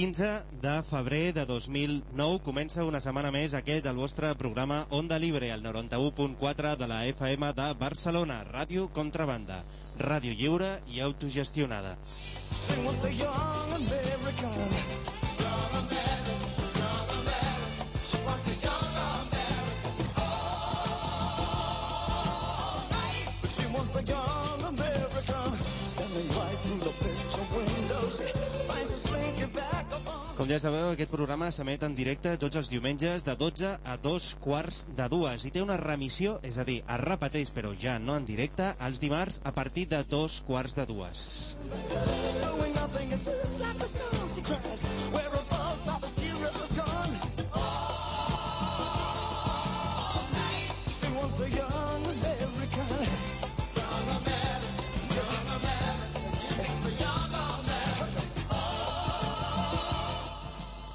15 de febrer de 2009 comença una setmana més aquest, el vostre programa Onda Libre, el 91.4 de la FM de Barcelona, Ràdio Contrabanda, ràdio lliure i autogestionada. She Com ja sabeu, aquest programa s'emet en directe tots els diumenges de 12 a 2 quarts de dues i té una remissió, és a dir, es repeteix, però ja no en directe, els dimarts a partir de 2 quarts de dues.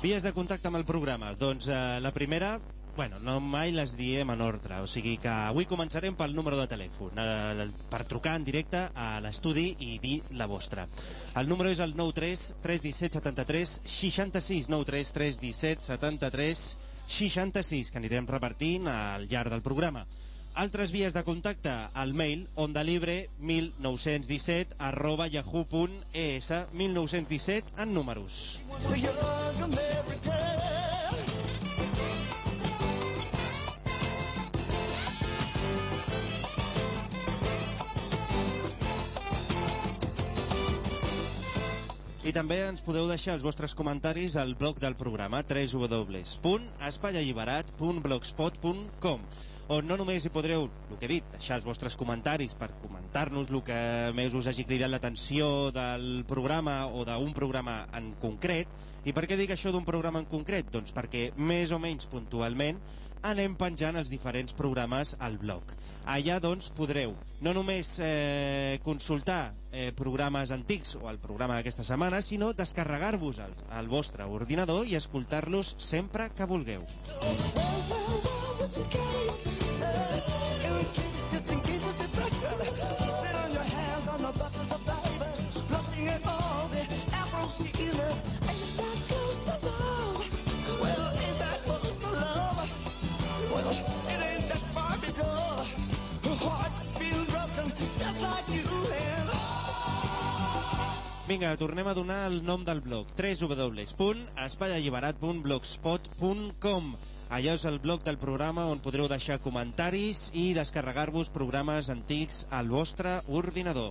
Vies de contacte amb el programa. Doncs eh, la primera, bueno, no mai les diem en ordre, o sigui que avui començarem pel número de telèfon, eh, per trucar en directe a l'estudi i dir la vostra. El número és el 93 317 73 66 93 317 73 66, que anirem repartint al llarg del programa. Altres vies de contacte, al mail ondalibre1917 arroba yahoo.es 1917 en números. I també ens podeu deixar els vostres comentaris al blog del programa www.espaialliberat.blogspot.com on no només hi podreu, el que he dit, deixar els vostres comentaris per comentar-nos el que més us hagi cridat l'atenció del programa o d'un programa en concret. I per què dic això d'un programa en concret? Doncs perquè més o menys puntualment anem penjant els diferents programes al blog. Allà, doncs, podreu no només eh, consultar eh, programes antics o el programa d'aquesta setmana, sinó descarregar-vos al, al vostre ordinador i escoltar-los sempre que vulgueu. Well, Vinga, tornem a donar el nom del blog www.espaialliberat.blogspot.com Allà és el blog del programa on podreu deixar comentaris i descarregar-vos programes antics al vostre ordinador.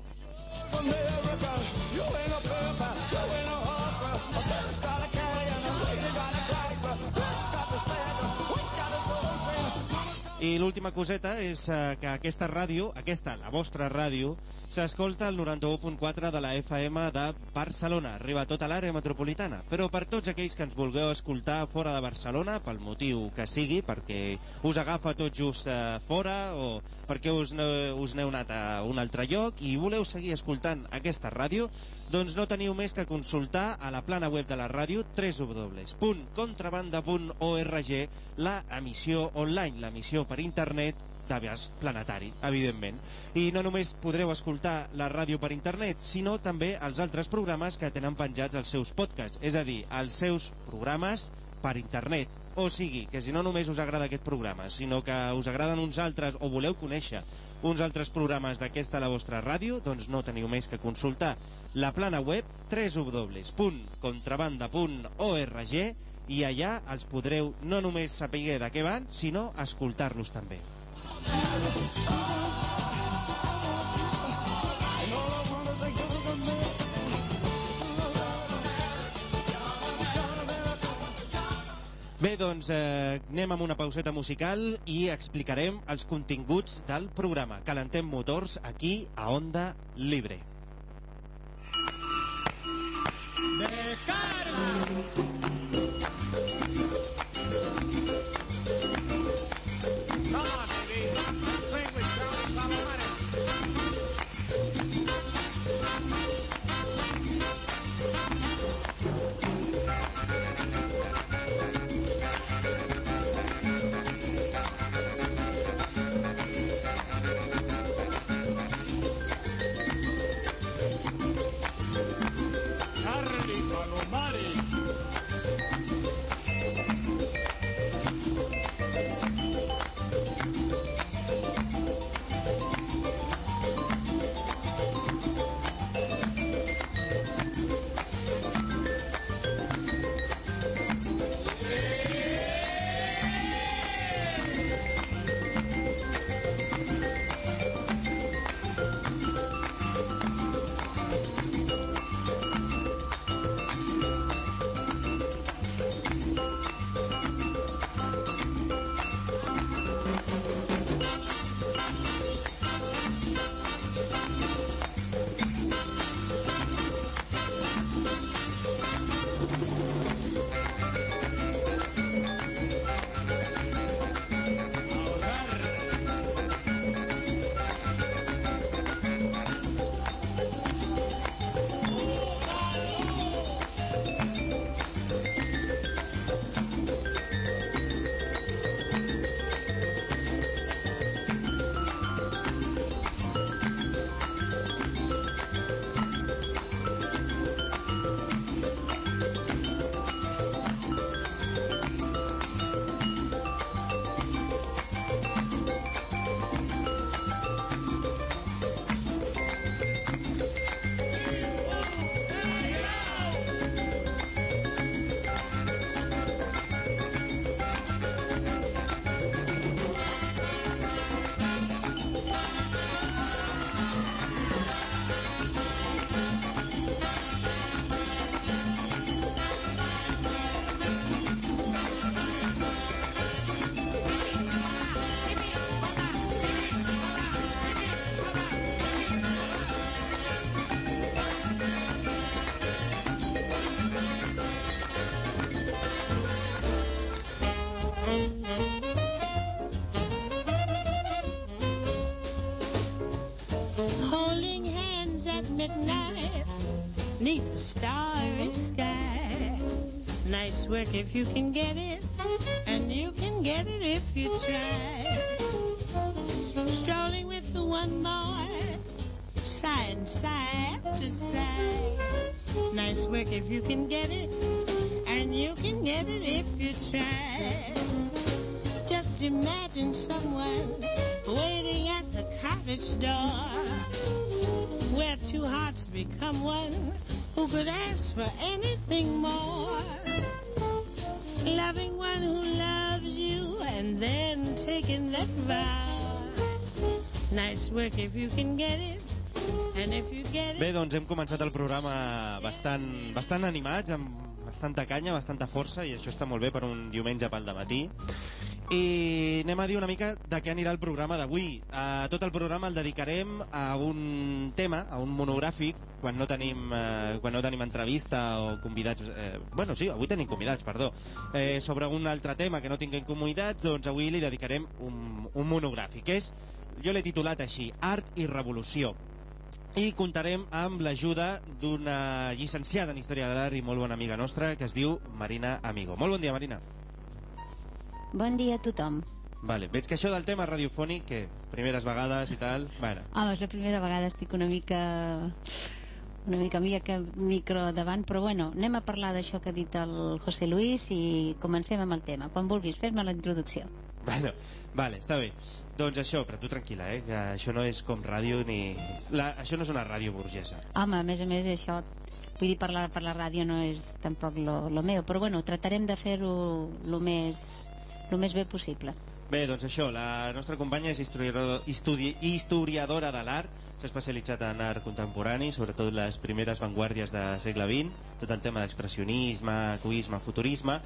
I l'última coseta és eh, que aquesta ràdio, aquesta, la vostra ràdio, s'escolta al 91.4 de la FM de Barcelona, arriba tota l'àrea metropolitana. Però per tots aquells que ens vulgueu escoltar fora de Barcelona, pel motiu que sigui, perquè us agafa tot just eh, fora o perquè us, ne- us n'heu anat a un altre lloc i voleu seguir escoltant aquesta ràdio, doncs no teniu més que consultar a la plana web de la ràdio www.contrabanda.org la emissió online, l'emissió per internet d'abast planetari, evidentment. I no només podreu escoltar la ràdio per internet, sinó també els altres programes que tenen penjats els seus podcasts, és a dir, els seus programes per internet. O sigui, que si no només us agrada aquest programa, sinó que us agraden uns altres o voleu conèixer uns altres programes d'aquesta la vostra ràdio, doncs no teniu més que consultar la plana web www.contrabanda.org i allà els podreu no només saber de què van, sinó escoltar-los també. Bé, doncs eh, anem amb una pauseta musical i explicarem els continguts del programa. Calentem motors aquí a Onda Libre. Come Nice work if you can get it, and you can get it if you try. Strolling with the one boy, side side to side. Nice work if you can get it, and you can get it if you try. Just imagine someone waiting at the cottage door where two hearts become one. Who could ask for anything more? Then taking that vow. Nice work if you can get it, Bé, doncs hem començat el programa bastant, bastant animats, amb bastanta canya, bastanta força, i això està molt bé per un diumenge pel matí. I anem a dir una mica de què anirà el programa d'avui. Uh, tot el programa el dedicarem a un tema, a un monogràfic, quan no tenim, uh, quan no tenim entrevista o convidats... Eh, bueno, sí, avui tenim convidats, perdó. Eh, sobre un altre tema que no tinguem convidats, doncs avui li dedicarem un, un monogràfic. És, jo l'he titulat així, Art i Revolució i comptarem amb l'ajuda d'una llicenciada en Història de l'Art i molt bona amiga nostra que es diu Marina Amigo. Molt bon dia, Marina. Bon dia a tothom. Vale, veig que això del tema radiofònic, que primeres vegades i tal... Bueno, Home, és la primera vegada estic una mica una mica mica que micro davant, però bueno, anem a parlar d'això que ha dit el José Luis i comencem amb el tema. Quan vulguis, fes-me la introducció. bueno, vale, està bé. Doncs això, però tu tranquil·la, eh, que això no és com ràdio ni... La, això no és una ràdio burgesa. Home, a més a més, això vull dir, parlar per la ràdio no és tampoc lo, lo meu, però bueno, tratarem de fer-ho lo més, lo més bé possible. Bé, doncs això, la nostra companya és estudi, historiadora de l'art, s'ha especialitzat en art contemporani, sobretot les primeres vanguardies de segle XX, tot el tema d'expressionisme, cuisme, futurisme,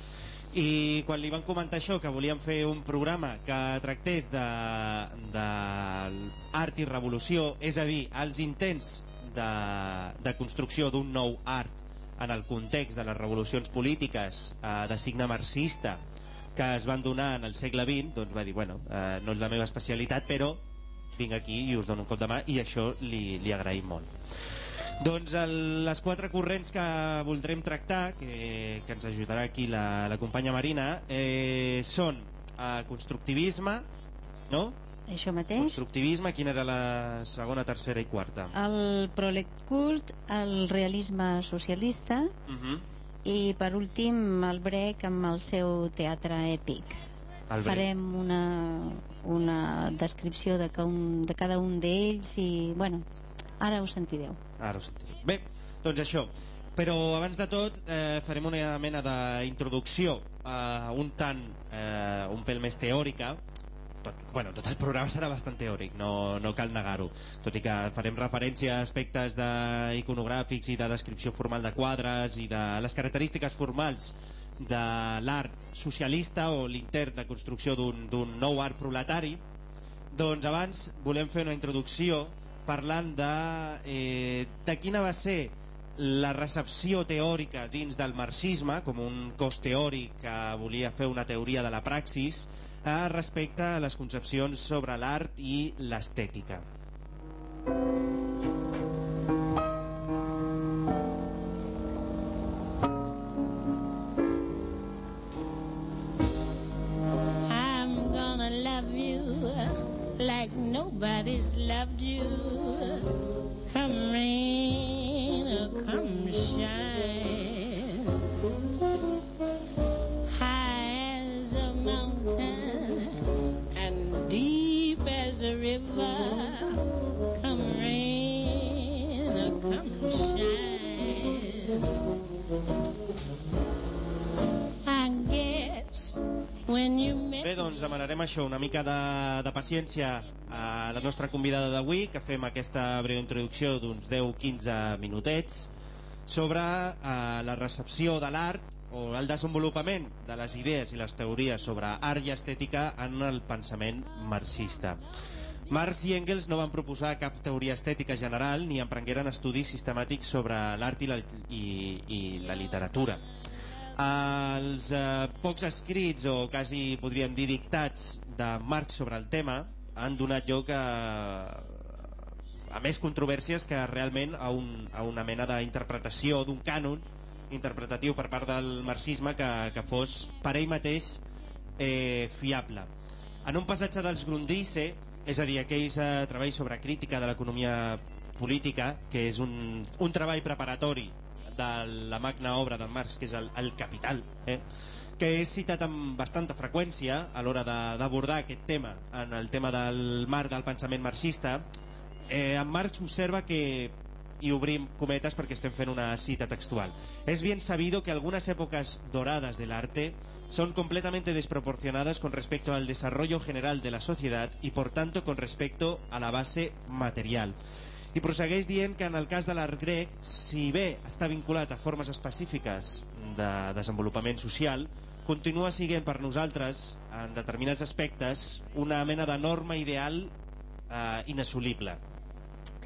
i quan li van comentar això, que volien fer un programa que tractés de, de art i revolució, és a dir, els intents de, de construcció d'un nou art en el context de les revolucions polítiques eh, de signe marxista que es van donar en el segle XX, doncs va dir, bueno, eh, no és la meva especialitat, però vinc aquí i us dono un cop de mà i això li, li agraïm molt. Doncs el, les quatre corrents que voldrem tractar, que, que ens ajudarà aquí la, la companya Marina, eh, són eh, constructivisme, no? Això mateix. Constructivisme, quina era la segona, tercera i quarta? El proletcult, el realisme socialista Uh -huh. I per últim el brec amb el seu teatre èpic. Farem una, una descripció de, un, de cada un d'ells i, bueno, ara ho sentireu. Ara ho sentirem. Bé, doncs això. Però abans de tot eh, farem una mena d'introducció eh, un tant, eh, un pèl més teòrica. Tot, bueno, tot el programa serà bastant teòric, no, no cal negar-ho. Tot i que farem referència a aspectes de iconogràfics i de descripció formal de quadres i de les característiques formals de l'art socialista o l'intent de construcció d'un nou art proletari doncs abans volem fer una introducció parlant de, eh, de quina va ser la recepció teòrica dins del marxisme com un cos teòric que volia fer una teoria de la praxis eh, respecte a les concepcions sobre l'art i l'estètica. I'm gonna love you like nobody's loved you. Demanarem això, una mica de, de paciència a la nostra convidada d'avui, que fem aquesta breu introducció d'uns 10-15 minutets sobre eh, la recepció de l'art o el desenvolupament de les idees i les teories sobre art i estètica en el pensament marxista. Marx i Engels no van proposar cap teoria estètica general ni emprengueren estudis sistemàtics sobre l'art i, la, i, i la literatura. Els eh, pocs escrits o quasi podríem dir dictats de Marx sobre el tema han donat lloc a, a més controvèrsies que realment a, un, a una mena d'interpretació d'un cànon interpretatiu per part del marxisme que, que fos per ell mateix eh, fiable. En un passatge dels Grundrisse, és a dir, aquells eh, treballs sobre crítica de l'economia política, que és un, un treball preparatori de la magna obra de Marx, que és el, el Capital, eh? que és citat amb bastanta freqüència a l'hora de- d'abordar aquest tema, en el tema del marc del pensament marxista, eh, en Marx observa que y obrim cometas porque estem fent una cita textual. Es bien sabido que algunas épocas doradas del arte son completamente desproporcionadas con respecto al desarrollo general de la sociedad y por tanto con respecto a la base material. I prossegueix dient que en el cas de l'art grec, si bé està vinculat a formes específiques de desenvolupament social, continua siguent per nosaltres, en determinats aspectes, una mena de norma ideal eh, inassolible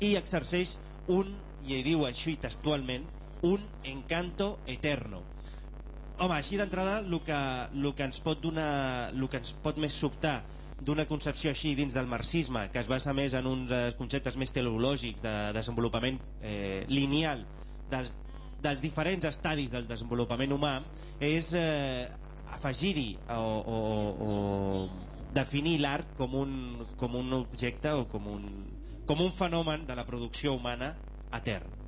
i exerceix un, i ell diu així textualment, un encanto eterno. Home, així d'entrada, el que, que ens pot donar, el que ens pot més sobtar d'una concepció així dins del marxisme, que es basa més en uns eh, conceptes més teleològics de desenvolupament eh, lineal dels, dels diferents estadis del desenvolupament humà, és eh, afegir-hi o, o, o definir l'art com, un, com un objecte o com un, com un fenomen de la producció humana etern.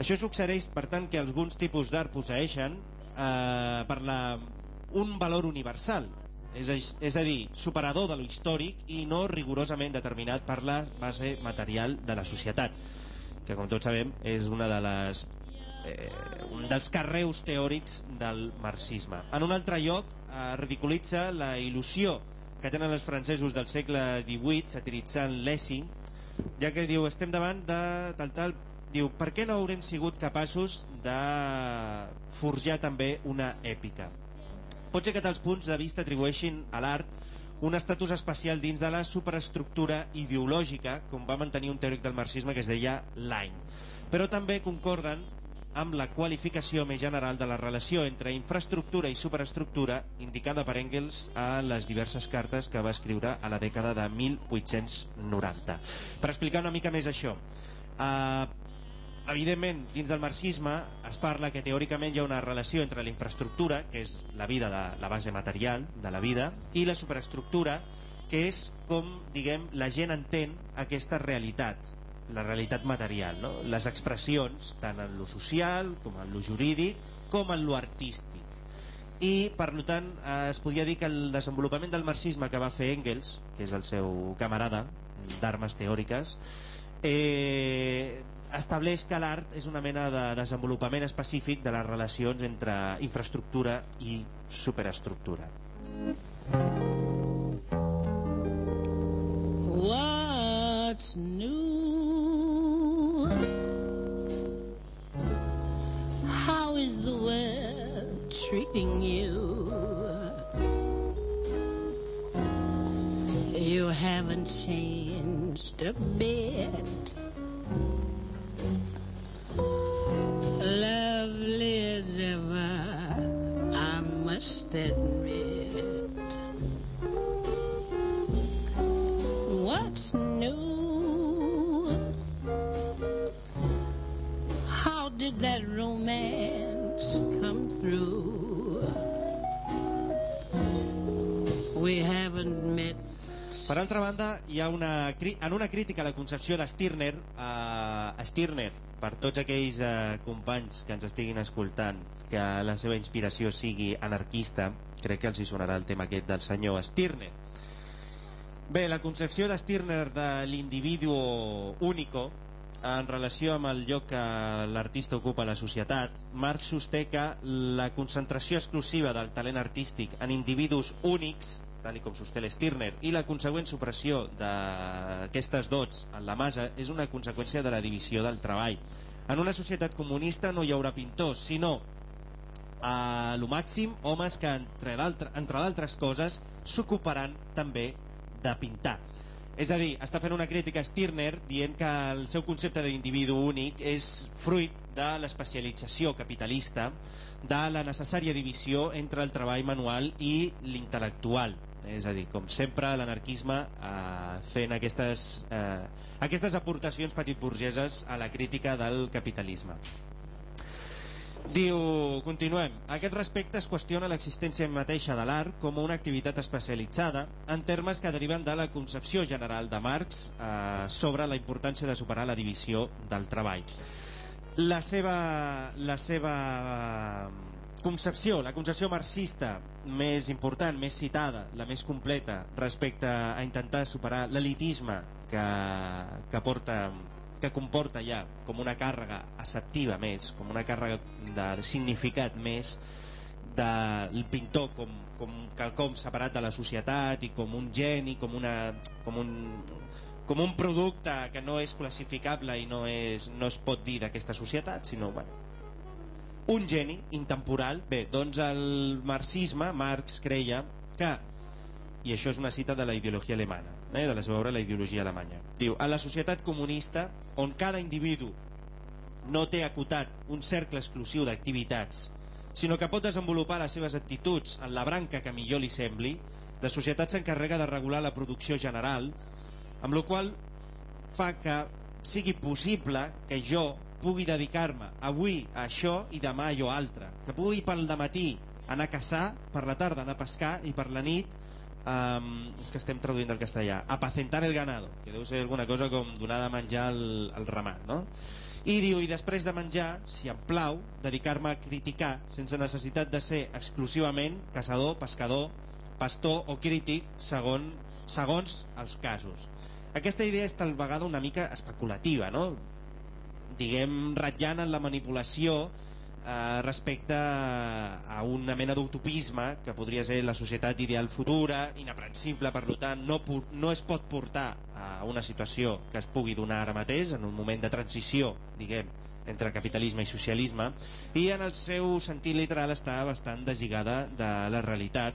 Això succeeix, per tant, que alguns tipus d'art posseixen eh, per la, un valor universal, és a, és a dir, superador de lo històric i no rigorosament determinat per la base material de la societat, que com tots sabem és una de les eh, un dels carreus teòrics del marxisme. En un altre lloc eh, ridiculitza la il·lusió que tenen els francesos del segle XVIII satiritzant Lessing, ja que diu, estem davant de tal tal, diu, per què no haurem sigut capaços de forjar també una èpica? Pot ser que tals punts de vista atribueixin a l'art un estatus especial dins de la superestructura ideològica, com va mantenir un teòric del marxisme que es deia Lain. Però també concorden amb la qualificació més general de la relació entre infraestructura i superestructura indicada per Engels a les diverses cartes que va escriure a la dècada de 1890. Per explicar una mica més això, eh, evidentment, dins del marxisme es parla que teòricament hi ha una relació entre la infraestructura, que és la vida de la base material de la vida, i la superestructura, que és com, diguem, la gent entén aquesta realitat, la realitat material, no? les expressions, tant en lo social, com en lo jurídic, com en lo artístic. I, per tant, eh, es podia dir que el desenvolupament del marxisme que va fer Engels, que és el seu camarada d'armes teòriques, eh, estableix que l'art és una mena de desenvolupament específic de les relacions entre infraestructura i superestructura. What's new? How is the world treating you? You haven't changed a bit. Must admit. What's new? How did that romance come through? We haven't met. Per altra banda, hi ha una, en una crítica a la concepció de Stirner, eh, Stirner, per tots aquells eh, companys que ens estiguin escoltant, que la seva inspiració sigui anarquista, crec que els hi sonarà el tema aquest del senyor Stirner. Bé, la concepció de Stirner de l'individu único en relació amb el lloc que l'artista ocupa a la societat, Marx sosté que la concentració exclusiva del talent artístic en individus únics, tal com sosté l'Stirner, i la consegüent supressió d'aquestes dots en la masa és una conseqüència de la divisió del treball. En una societat comunista no hi haurà pintors, sinó a lo màxim homes que entre d'altres coses s'ocuparan també de pintar és a dir, està fent una crítica a Stirner dient que el seu concepte d'individu únic és fruit de l'especialització capitalista de la necessària divisió entre el treball manual i l'intel·lectual és a dir, com sempre l'anarquisme eh, fent aquestes, eh, aquestes aportacions petitburgeses a la crítica del capitalisme Diu, continuem. A aquest respecte es qüestiona l'existència mateixa de l'art com una activitat especialitzada en termes que deriven de la concepció general de Marx eh, sobre la importància de superar la divisió del treball. La seva, la seva concepció, la concepció marxista més important, més citada, la més completa respecte a intentar superar l'elitisme que, que porta que comporta ja com una càrrega acceptiva més, com una càrrega de significat més del pintor com, com quelcom separat de la societat i com un geni, com, una, com, un, com un producte que no és classificable i no, és, no es pot dir d'aquesta societat, sinó bueno, un geni intemporal. Bé, doncs el marxisme, Marx creia que, i això és una cita de la ideologia alemana, eh, de la seva obra La ideologia alemanya, diu, a la societat comunista, on cada individu no té acotat un cercle exclusiu d'activitats, sinó que pot desenvolupar les seves actituds en la branca que millor li sembli, la societat s'encarrega de regular la producció general, amb la qual fa que sigui possible que jo pugui dedicar-me avui a això i demà a allò altre, que pugui pel matí anar a caçar, per la tarda anar a pescar i per la nit um, és que estem traduint del castellà apacentar el ganado, que deu ser alguna cosa com donar de menjar al, al ramat no? i diu, i després de menjar si em plau, dedicar-me a criticar sense necessitat de ser exclusivament caçador, pescador, pastor o crític segon, segons els casos aquesta idea és tal vegada una mica especulativa no? Diguem ratllant en la manipulació eh, respecte a una mena d'utopisme que podria ser la societat ideal futura, inaprensible, per tant no, no es pot portar a una situació que es pugui donar ara mateix, en un moment de transició, diguem, entre capitalisme i socialisme i en el seu sentit literal està bastant deslligada de la realitat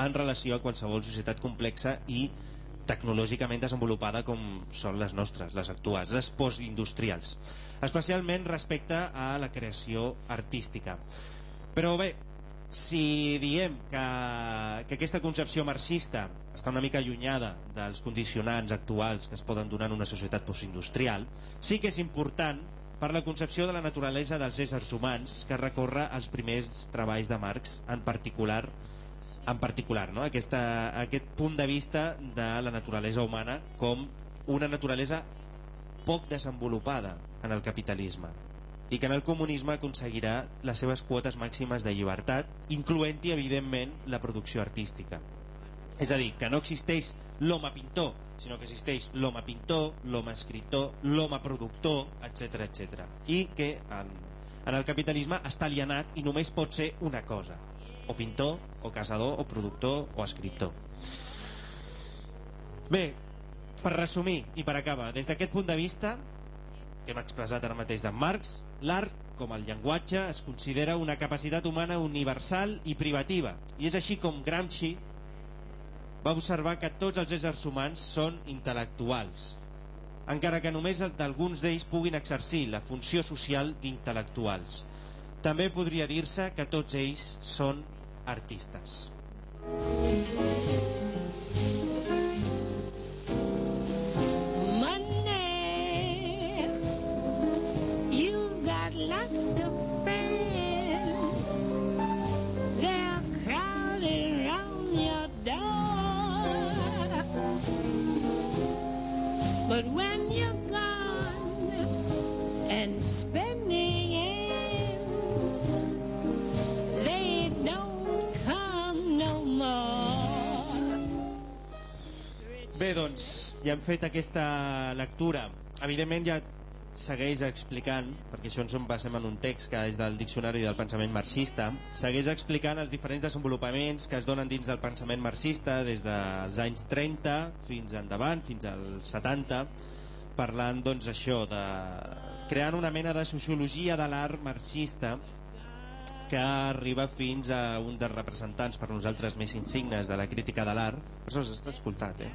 en relació a qualsevol societat complexa i tecnològicament desenvolupada com són les nostres, les actuals, les postindustrials, especialment respecte a la creació artística. Però bé, si diem que, que aquesta concepció marxista està una mica allunyada dels condicionants actuals que es poden donar en una societat postindustrial, sí que és important per la concepció de la naturalesa dels éssers humans que recorre als primers treballs de Marx, en particular en particular, no? Aquesta, aquest punt de vista de la naturalesa humana com una naturalesa poc desenvolupada en el capitalisme i que en el comunisme aconseguirà les seves quotes màximes de llibertat, incloent-hi, evidentment, la producció artística. És a dir, que no existeix l'home pintor, sinó que existeix l'home pintor, l'home escriptor, l'home productor, etc etc. I que en, en el capitalisme està alienat i només pot ser una cosa, o pintor, o casador, o productor, o escriptor. Bé, per resumir i per acabar, des d'aquest punt de vista que hem expressat ara mateix d'en Marx, l'art, com el llenguatge, es considera una capacitat humana universal i privativa. I és així com Gramsci va observar que tots els éssers humans són intel·lectuals, encara que només alguns d'ells puguin exercir la funció social d'intel·lectuals. També podria dir-se que tots ells són artistes. Money, you've got lots of friends. They're crowding around your door. But when you're gone and spending Bé, doncs, ja hem fet aquesta lectura. Evidentment ja segueix explicant, perquè això ens en basem en un text que és del Diccionari del Pensament Marxista, segueix explicant els diferents desenvolupaments que es donen dins del pensament marxista des dels anys 30 fins endavant, fins als 70, parlant doncs això de creant una mena de sociologia de l'art marxista que arriba fins a un dels representants per nosaltres més insignes de la crítica de l'art, per això s'està escoltat, eh?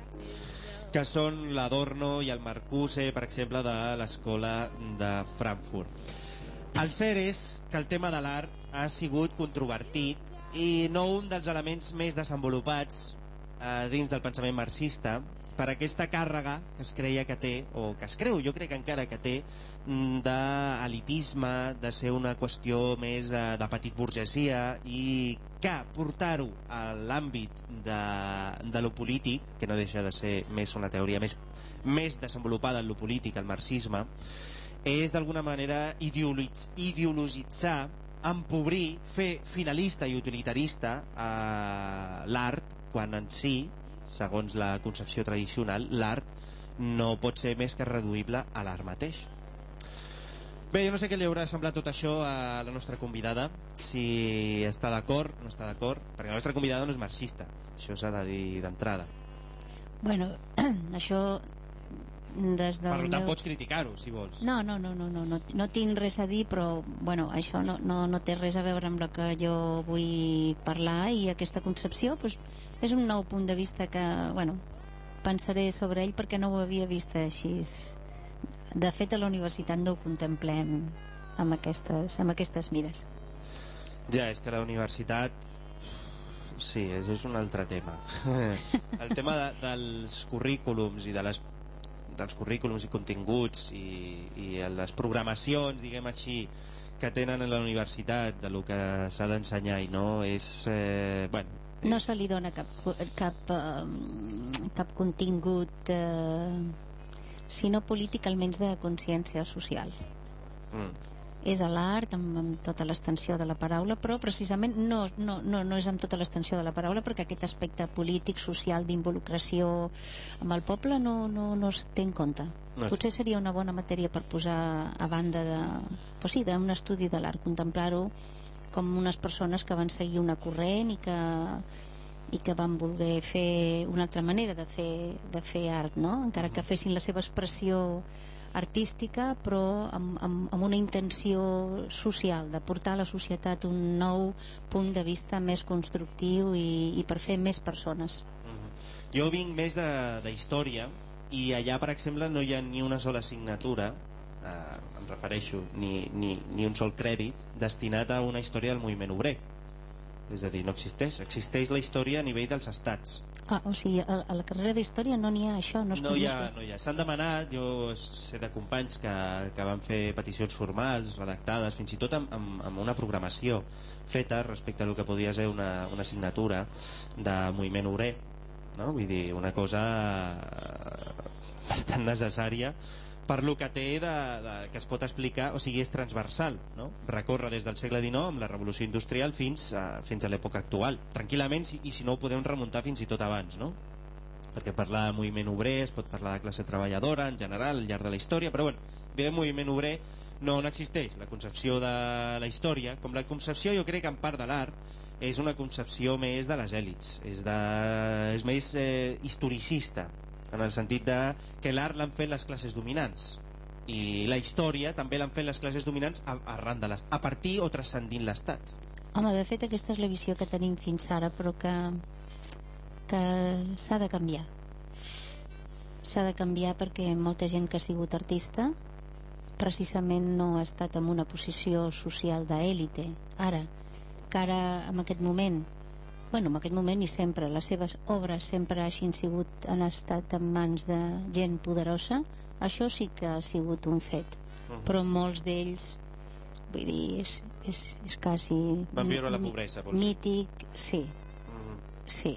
que són l'Adorno i el Marcuse, per exemple, de l'escola de Frankfurt. El cert és que el tema de l'art ha sigut controvertit i no un dels elements més desenvolupats eh, dins del pensament marxista per aquesta càrrega que es creia que té, o que es creu, jo crec que encara que té, mm, d'elitisme, de ser una qüestió més de, de petit burgesia i que portar-ho a l'àmbit de, de lo polític, que no deixa de ser més una teoria més, més desenvolupada en lo polític, el marxisme, és d'alguna manera ideologitzar, empobrir, fer finalista i utilitarista a l'art, quan en si, segons la concepció tradicional, l'art no pot ser més que reduïble a l'art mateix. Bé, jo no sé què li haurà semblat tot això a la nostra convidada, si està d'acord, no està d'acord, perquè la nostra convidada no és marxista, això s'ha de dir d'entrada. Bueno, això des del Per tant, meu... pots criticar-ho, si vols. No, no, no, no, no, no, no tinc res a dir, però bueno, això no, no, no té res a veure amb el que jo vull parlar i aquesta concepció pues, és un nou punt de vista que, bueno, pensaré sobre ell perquè no ho havia vist així. De fet, a la universitat no ho contemplem amb aquestes, amb aquestes mires. Ja, és que la universitat... Sí, és, és un altre tema. El tema de, dels currículums i de les dels currículums i continguts i, i les programacions, diguem així, que tenen a la universitat de lo que s'ha d'ensenyar i no és... Eh, bueno, No se li dona cap, cap, eh, cap contingut, eh, sinó polític, almenys de consciència social. mm, és a l'art amb, amb tota l'extensió de la paraula però precisament no, no, no, no és amb tota l'extensió de la paraula perquè aquest aspecte polític, social, d'involucració amb el poble no, no, no es té en compte No potser seria una bona matèria per posar a banda de, pues sí, d'un estudi de l'art contemplar-ho com unes persones que van seguir una corrent i que, i que van voler fer una altra manera de fer, de fer art, no? encara que fessin la seva expressió artística però amb, amb, amb una intenció social de portar a la societat un nou punt de vista més constructiu i, i per fer més persones. Jo vinc més de, de història i allà, per exemple, no hi ha ni una sola assignatura eh, em refereixo, ni, ni, ni un sol crèdit destinat a una història del moviment obrer és a dir, no existeix existeix la història a nivell dels estats ah, o sigui, a, a la carrera d'història no n'hi ha això no, es no hi ha, no hi ha. S'han demanat, jo sé de companys que, que van fer peticions formals, redactades, fins i tot amb, amb, amb una programació feta respecte a el que podia ser una, una assignatura de moviment obrer, no? vull dir, una cosa bastant necessària per lo que té de, de, que es pot explicar, o sigui, és transversal, no? recorre des del segle XIX amb la revolució industrial fins a, fins a l'època actual, tranquil·lament, si- i si no ho podem remuntar fins i tot abans, no? perquè parlar de moviment obrer es pot parlar de classe treballadora en general al llarg de la història però bueno, bé, moviment obrer no, no existeix la concepció de la història com la concepció jo crec en part de l'art és una concepció més de les èlits és, de, és més eh, historicista en el sentit de que l'art l'han fet les classes dominants. I la història també l'han fet les classes dominants arran de a partir o transcendint l'estat. Home, de fet aquesta és la visió que tenim fins ara però que, que s'ha de canviar. S'ha de canviar perquè molta gent que ha sigut artista precisament no ha estat en una posició social d'élite. Ara, que ara en aquest moment bueno, en aquest moment i sempre les seves obres sempre hagin sigut han estat en mans de gent poderosa. Això sí que ha sigut un fet. Però molts d'ells vull dir, és, és, és quasi Van viure la pobresa, vols dir? mític, sí. Sí.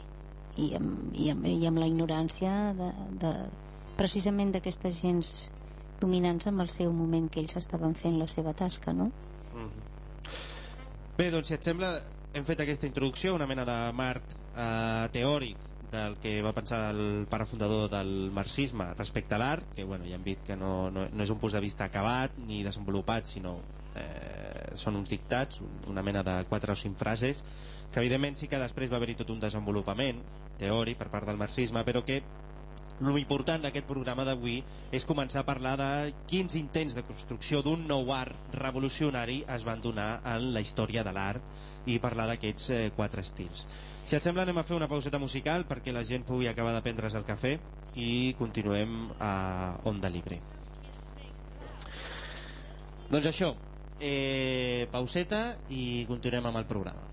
I amb, i amb, i amb la ignorància de, de, precisament d'aquestes gens dominants en el seu moment que ells estaven fent la seva tasca no? Bé, doncs si et sembla, hem fet aquesta introducció, una mena de marc eh, teòric del que va pensar el pare fundador del marxisme respecte a l'art, que bueno, ja hem dit que no, no, no és un punt de vista acabat ni desenvolupat, sinó eh, són uns dictats, un- una mena de quatre o cinc frases, que evidentment sí que després va haver-hi tot un desenvolupament teòric per part del marxisme, però que lo important d'aquest programa d'avui és començar a parlar de quins intents de construcció d'un nou art revolucionari es van donar en la història de l'art i parlar d'aquests eh, quatre estils. Si et sembla anem a fer una pauseta musical perquè la gent pugui acabar de prendre's el cafè i continuem a Onda Libre. Doncs això, eh, pauseta i continuem amb el programa.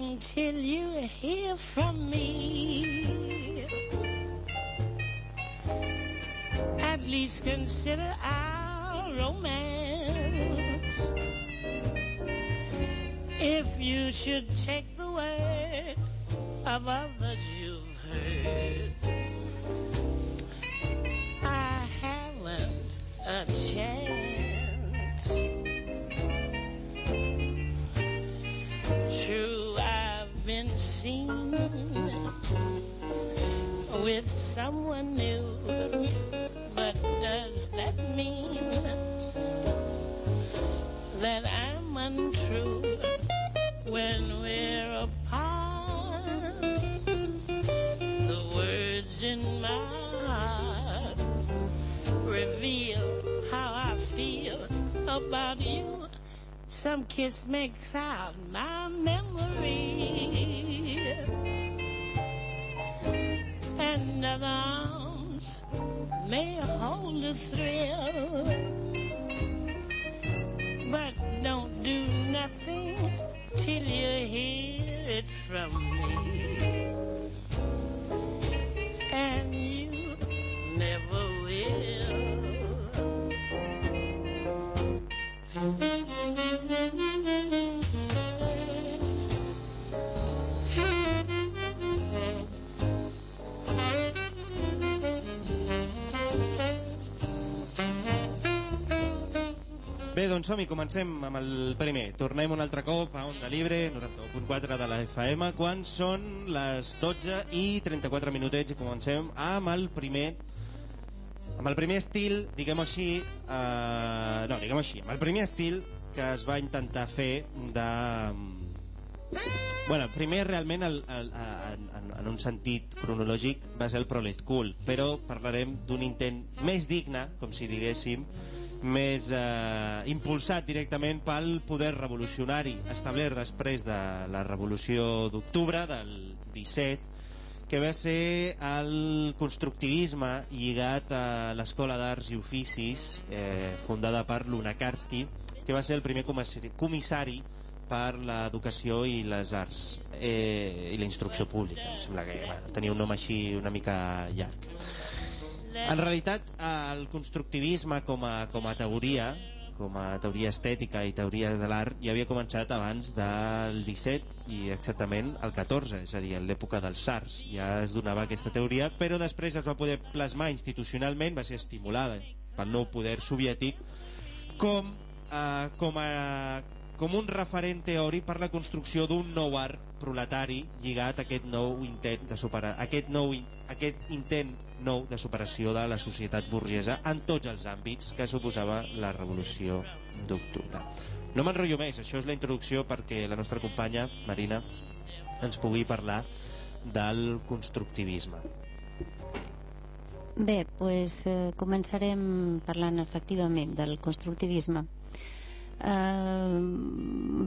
Nothing till you hear from me. At least consider our romance. If you should take the word of others you've heard, Some kids make clouds. Doncs som-hi, comencem amb el primer. Tornem un altre cop a Onda Libre, 91.4 de la FM, quan són les 12 i 34 minutets i comencem amb el primer amb el primer estil, diguem-ho així, eh, no, diguem-ho així, amb el primer estil que es va intentar fer de... Bueno, primer realment el, el, en, en, en un sentit cronològic va ser el Prolet Cool, però parlarem d'un intent més digne, com si diguéssim, més eh, impulsat directament pel poder revolucionari establert després de la revolució d'octubre del 17 que va ser el constructivisme lligat a l'Escola d'Arts i Oficis eh, fundada per Lunakarski que va ser el primer comissari, per l'educació i les arts eh, i la instrucció pública em sembla que tenia un nom així una mica llarg en realitat, el constructivisme com a, com a teoria, com a teoria estètica i teoria de l'art ja havia començat abans del 17 i exactament el 14, és a dir, en l'època dels SARS. Ja es donava aquesta teoria, però després es va poder plasmar institucionalment, va ser estimulada pel nou poder soviètic com, eh, com, a, com un referent teòric per la construcció d'un nou art proletari lligat a aquest nou intent de superar aquest, nou, in- aquest intent nou de superació de la societat burgesa en tots els àmbits que suposava la revolució d'octubre. No m'enrotllo més, això és la introducció perquè la nostra companya, Marina, ens pugui parlar del constructivisme. Bé, doncs eh, començarem parlant efectivament del constructivisme. Eh,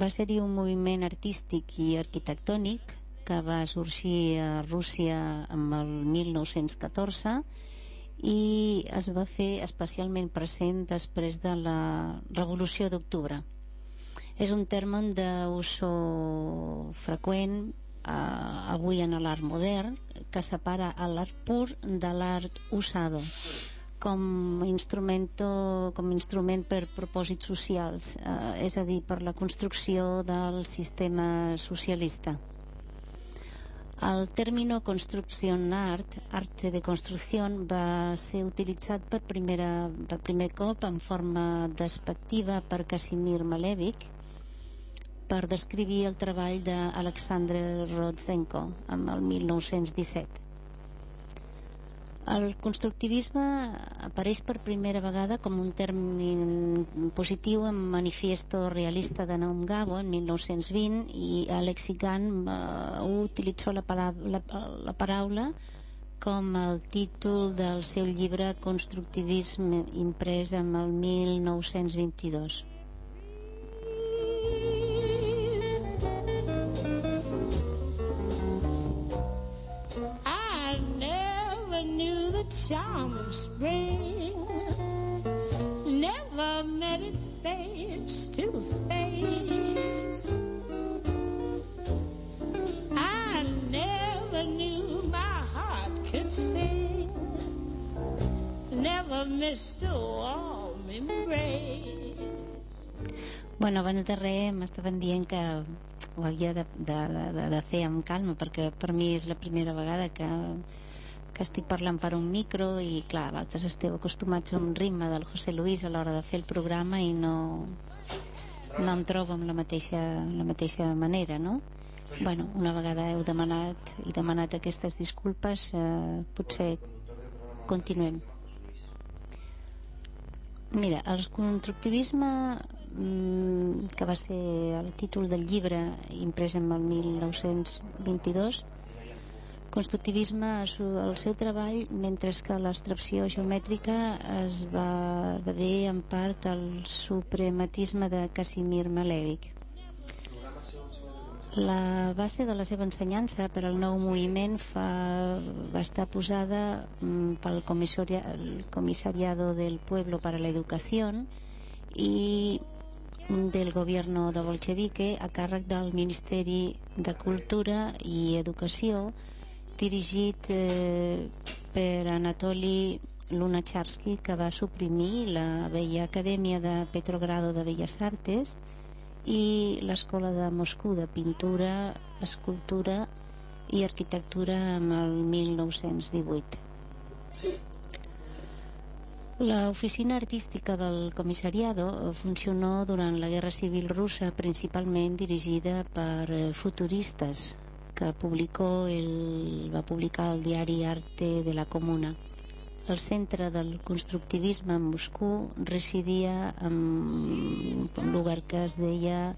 va ser-hi un moviment artístic i arquitectònic que va sorgir a Rússia amb el 1914 i es va fer especialment present després de la Revolució d'Octubre. És un terme d'uso freqüent eh, avui en l'art modern que separa l'art pur de l'art usado com instrumento, com instrument per propòsits socials, eh, és a dir, per la construcció del sistema socialista. El término construcción art, arte de construcción, va ser utilitzat per, primera, per primer cop en forma despectiva per Casimir Malevich per descriure el treball d'Alexandre Rodzenko amb el 1917. El constructivisme apareix per primera vegada com un terme positiu en Manifiesto Realista de Naum Gabo en 1920 i Alexi Gann uh, utilitzó la, pala la, la paraula com el títol del seu llibre Constructivisme imprès amb el 1922. The charm of spring. Never met it face to face. I never knew my heart could sing. Never missed a warm embrace. Bueno, abans de res m'estaven dient que ho havia de, de, de, de fer amb calma perquè per mi és la primera vegada que, que estic parlant per un micro i clar, vosaltres esteu acostumats a un ritme del José Luis a l'hora de fer el programa i no, no em trobo amb la mateixa, la mateixa manera, no? Bueno, una vegada heu demanat i demanat aquestes disculpes, eh, potser continuem. Mira, el constructivisme mm, que va ser el títol del llibre imprès en el 1922 constructivisme el seu treball mentre que l'abstracció geomètrica es va deber en part al suprematisme de Casimir Malevich. La base de la seva ensenyança per al nou moviment fa, va estar posada mm, pel comissaria, el Comissariado del Pueblo para la Educación i del gobierno de Bolchevique a càrrec del Ministeri de Cultura i Educació dirigit eh, per Anatoli Lunacharsky que va suprimir la vella Acadèmia de Petrogrado de Belles Artes i l'Escola de Moscou de Pintura, Escultura i Arquitectura amb el 1918. La oficina artística del comissariado funcionó durant la Guerra Civil russa principalment dirigida per eh, futuristes que publicó el, va publicar el diari Arte de la Comuna. El centre del constructivisme en Moscou residia en un lugar que es deia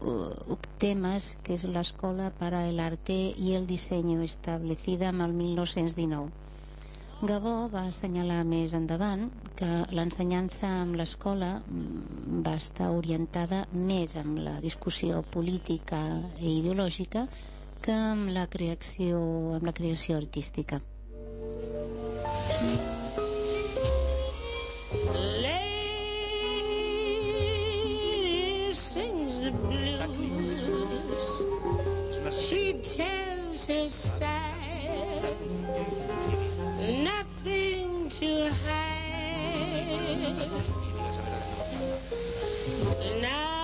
uh, Uctemas, que és l'escola para el arte i el diseño establecida amb el 1919. Gabó va assenyalar més endavant que l'ensenyança amb l'escola mm, va estar orientada més amb la discussió política i ideològica que amb la creació, amb la creació artística. She tells her side, nothing to hide. Now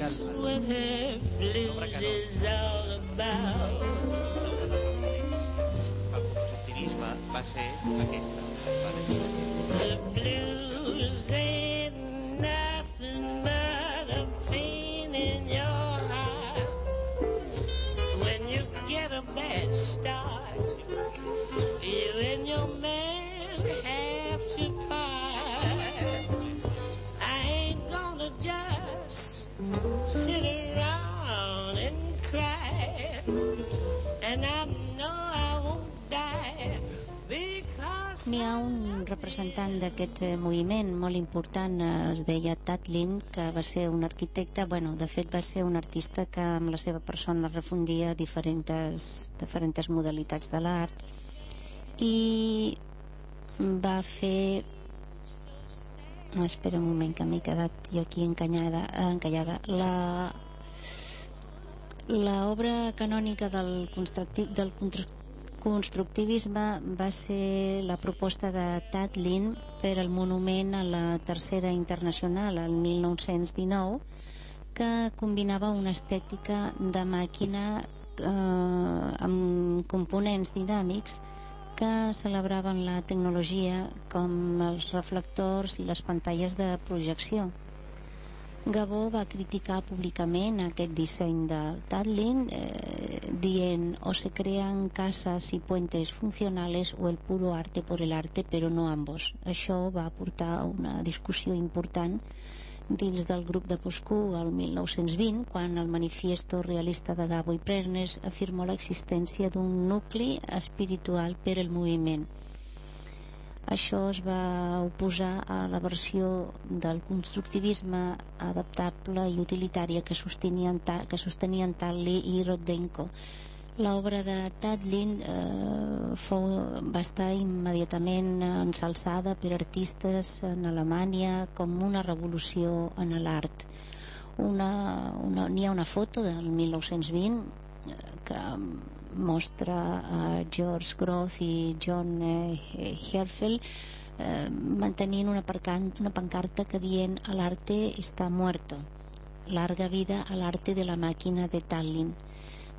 el blues is about. pel constructivisme va ser aquesta. The blues ain't nothing but representant d'aquest eh, moviment molt important, eh, es deia Tatlin, que va ser un arquitecte, bueno, de fet va ser un artista que amb la seva persona refundia diferents, diferents modalitats de l'art i va fer no, espera un moment que m'he quedat jo aquí encanyada, eh, encallada la l'obra canònica del, constructi del constru constructivisme va ser la proposta de Tatlin per al monument a la Tercera Internacional el 1919 que combinava una estètica de màquina eh, amb components dinàmics que celebraven la tecnologia com els reflectors i les pantalles de projecció. Gabó va criticar públicament aquest disseny del Tatlin eh, dient o se crean casas y puentes funcionales o el puro arte por el arte pero no ambos. Això va portar a una discussió important dins del grup de Moscou el 1920 quan el manifiesto realista de Davo i Presnes afirmó l'existència d'un nucli espiritual per al moviment. Això es va oposar a la versió del constructivisme adaptable i utilitària que sostenien, que sostenien Tadli i Rodenko. L'obra de Tadlin eh, fou, va estar immediatament ensalçada per artistes en Alemanya com una revolució en l'art. N'hi ha una foto del 1920 eh, que mostra a George Groth i John eh, Herfel eh, mantenint una, parcan- una pancarta que dient el arte está muerto. Larga vida al arte de la màquina de Tallinn.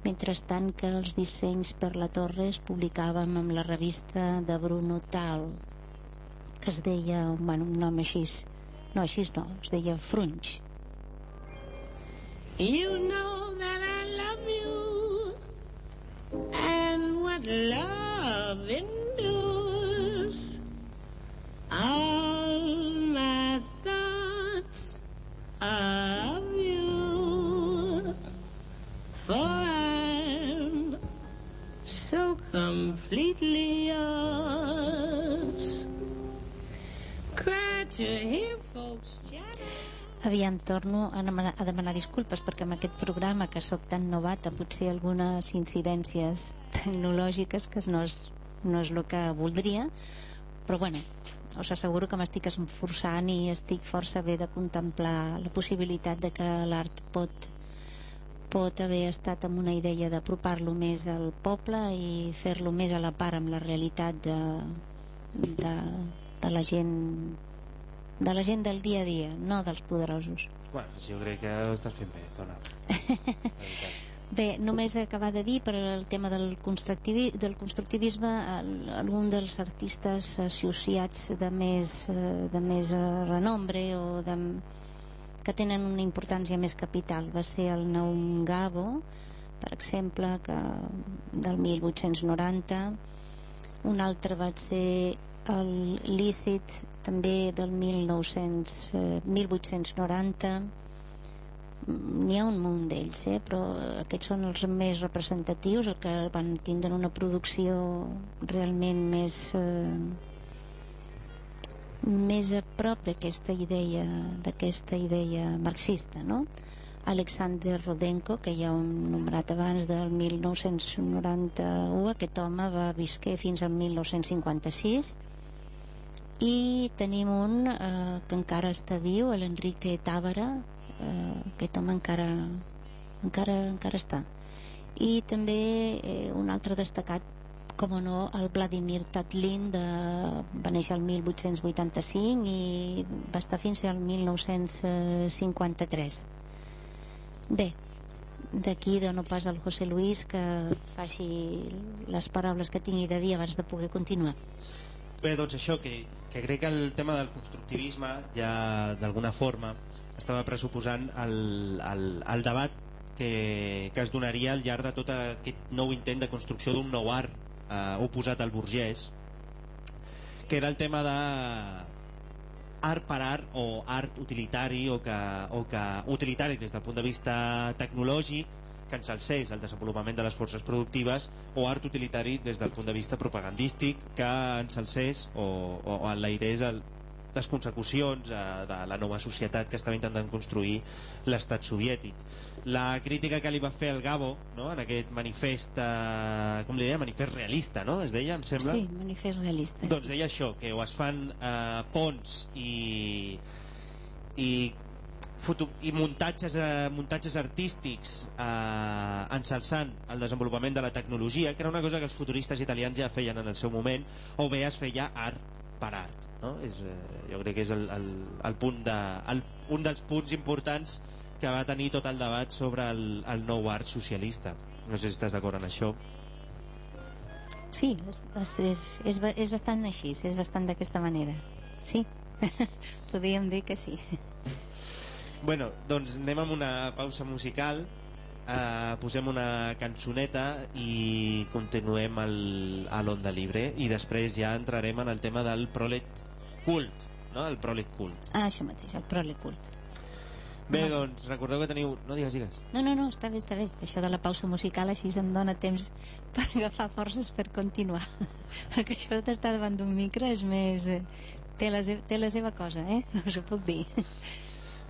Mentrestant que els dissenys per la torre es publicaven amb la revista de Bruno Tal que es deia bueno, un nom així no, així no, es deia Frunch. You know that I love you and what love endures. All my thoughts are of you, for I'm so completely yours. Cry to hear folks. Aviam, torno a demanar, a demanar disculpes perquè amb aquest programa que sóc tan novata potser algunes incidències tecnològiques que no és, no és el que voldria però bueno, us asseguro que m'estic esforçant i estic força bé de contemplar la possibilitat de que l'art pot pot haver estat amb una idea d'apropar-lo més al poble i fer-lo més a la part amb la realitat de, de, de la gent de la gent del dia a dia, no dels poderosos. Bueno, jo crec que ho estàs fent bé, dona. Bé, només acabar de dir per al tema del, constructivi, del constructivisme algun dels artistes associats de més, eh, de més eh, renombre o de, que tenen una importància més capital va ser el Naum Gabo per exemple que del 1890 un altre va ser el Lícit també del 1900, eh, 1890 n'hi ha un munt d'ells eh? però aquests són els més representatius el que van tindre una producció realment més eh, més a prop d'aquesta idea d'aquesta idea marxista no? Alexander Rodenko que ja hem nombrat abans del 1991 aquest home va visquer fins al 1956 i tenim un eh, que encara està viu l'Enrique Tàbara eh, aquest home encara encara, encara està. I també eh, un altre destacat com no, el Vladimir Tatlin de, va néixer el 1885 i va estar fins al 1953 bé d'aquí dono pas al José Luis que faci les paraules que tingui de dir abans de poder continuar Bé, doncs això, que, que crec que el tema del constructivisme ja d'alguna forma estava pressuposant el, el, el debat que, que es donaria al llarg de tot aquest nou intent de construcció d'un nou art eh, oposat al burgès que era el tema de art per art o art utilitari o que, o que utilitari des del punt de vista tecnològic que ensalcés el desenvolupament de les forces productives o art utilitari des del punt de vista propagandístic que ensalcés o, o, o enlairés el, les consecucions eh, de la nova societat que estava intentant construir l'estat soviètic. La crítica que li va fer el Gabo no? en aquest manifest, eh, com li deia, manifest realista, no? es deia, em sembla? sí, manifest realista Doncs deia això, que o es fan eh, ponts i, i, foto, i muntatges, eh, muntatges artístics eh, ensalçant el desenvolupament de la tecnologia, que era una cosa que els futuristes italians ja feien en el seu moment, o bé es feia art per art. No? És, eh, jo crec que és el, el, el punt de, el, un dels punts importants que va tenir tot el debat sobre el, el nou art socialista. No sé si estàs d'acord en això. Sí, és, és, és, és, ba- és bastant així, és bastant d'aquesta manera. Sí, podríem dir que sí. Bueno, doncs anem amb una pausa musical, eh, posem una cançoneta i continuem el, a l'Onda Libre i després ja entrarem en el tema del prolet cult, no? el prolet cult. Ah, això mateix, el pròleg cult. Bé, doncs recordeu que teniu... No digues, digues. No, no, no, està bé, està bé. Això de la pausa musical així em dóna temps per agafar forces per continuar. Perquè això d'estar davant d'un micro és més... eh, Té la, té la seva cosa, eh? Us ho puc dir.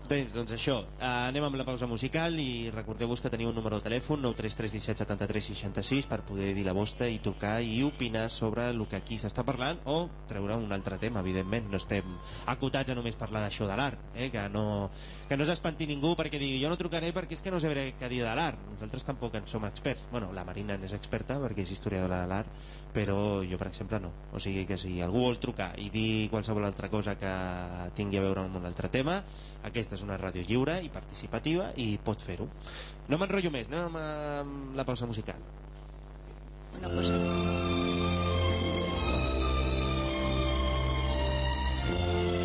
Bé, doncs això, eh, anem amb la pausa musical i recordeu-vos que teniu un número de telèfon 933 17 73 66 per poder dir la vostra i trucar i opinar sobre el que aquí s'està parlant o treure un altre tema, evidentment. No estem acotats a només parlar d'això de l'art eh? que, no, que no s'espanti ningú perquè digui jo no trucaré perquè és que no sé què dir de l'art. Nosaltres tampoc en som experts. Bueno, la Marina n'és experta perquè és historiadora de l'art però jo per exemple no. O sigui que si algú vol trucar i dir qualsevol altra cosa que tingui a veure amb un altre tema aquesta és una ràdio lliure i participativa i pot fer-ho. No m'enrotllo més, anem amb la pausa musical. Una cosa. Thank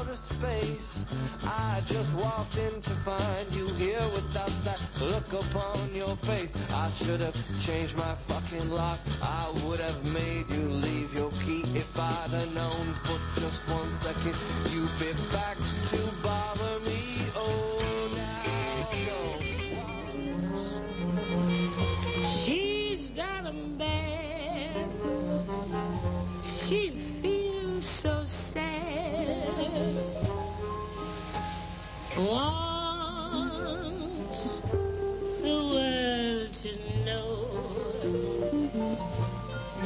outer space. I just walked in to find you here without that look upon your face. I should have changed my fucking lock. I would have made you leave your key if I'd have known for just one second you'd be back to bother me. Oh, now go. She's got a man. She feels so Wants the world to know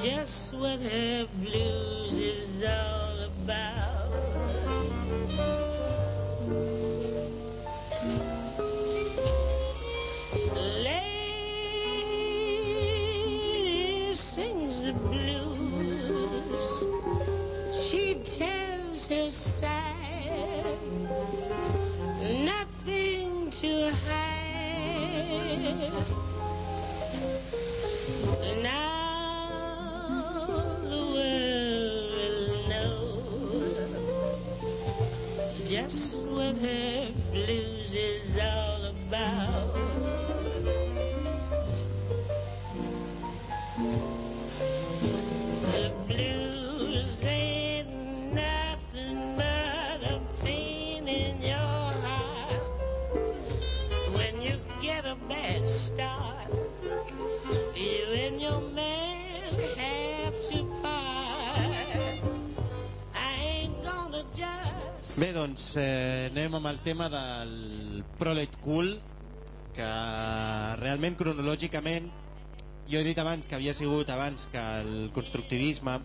just what her blues is all about. Lady sings the blues. She tells her side, nothing to hide. Now the world will know just what her blues is all about. Doncs eh, anem amb el tema del Prolet Cool, que realment cronològicament jo he dit abans que havia sigut abans que el constructivisme,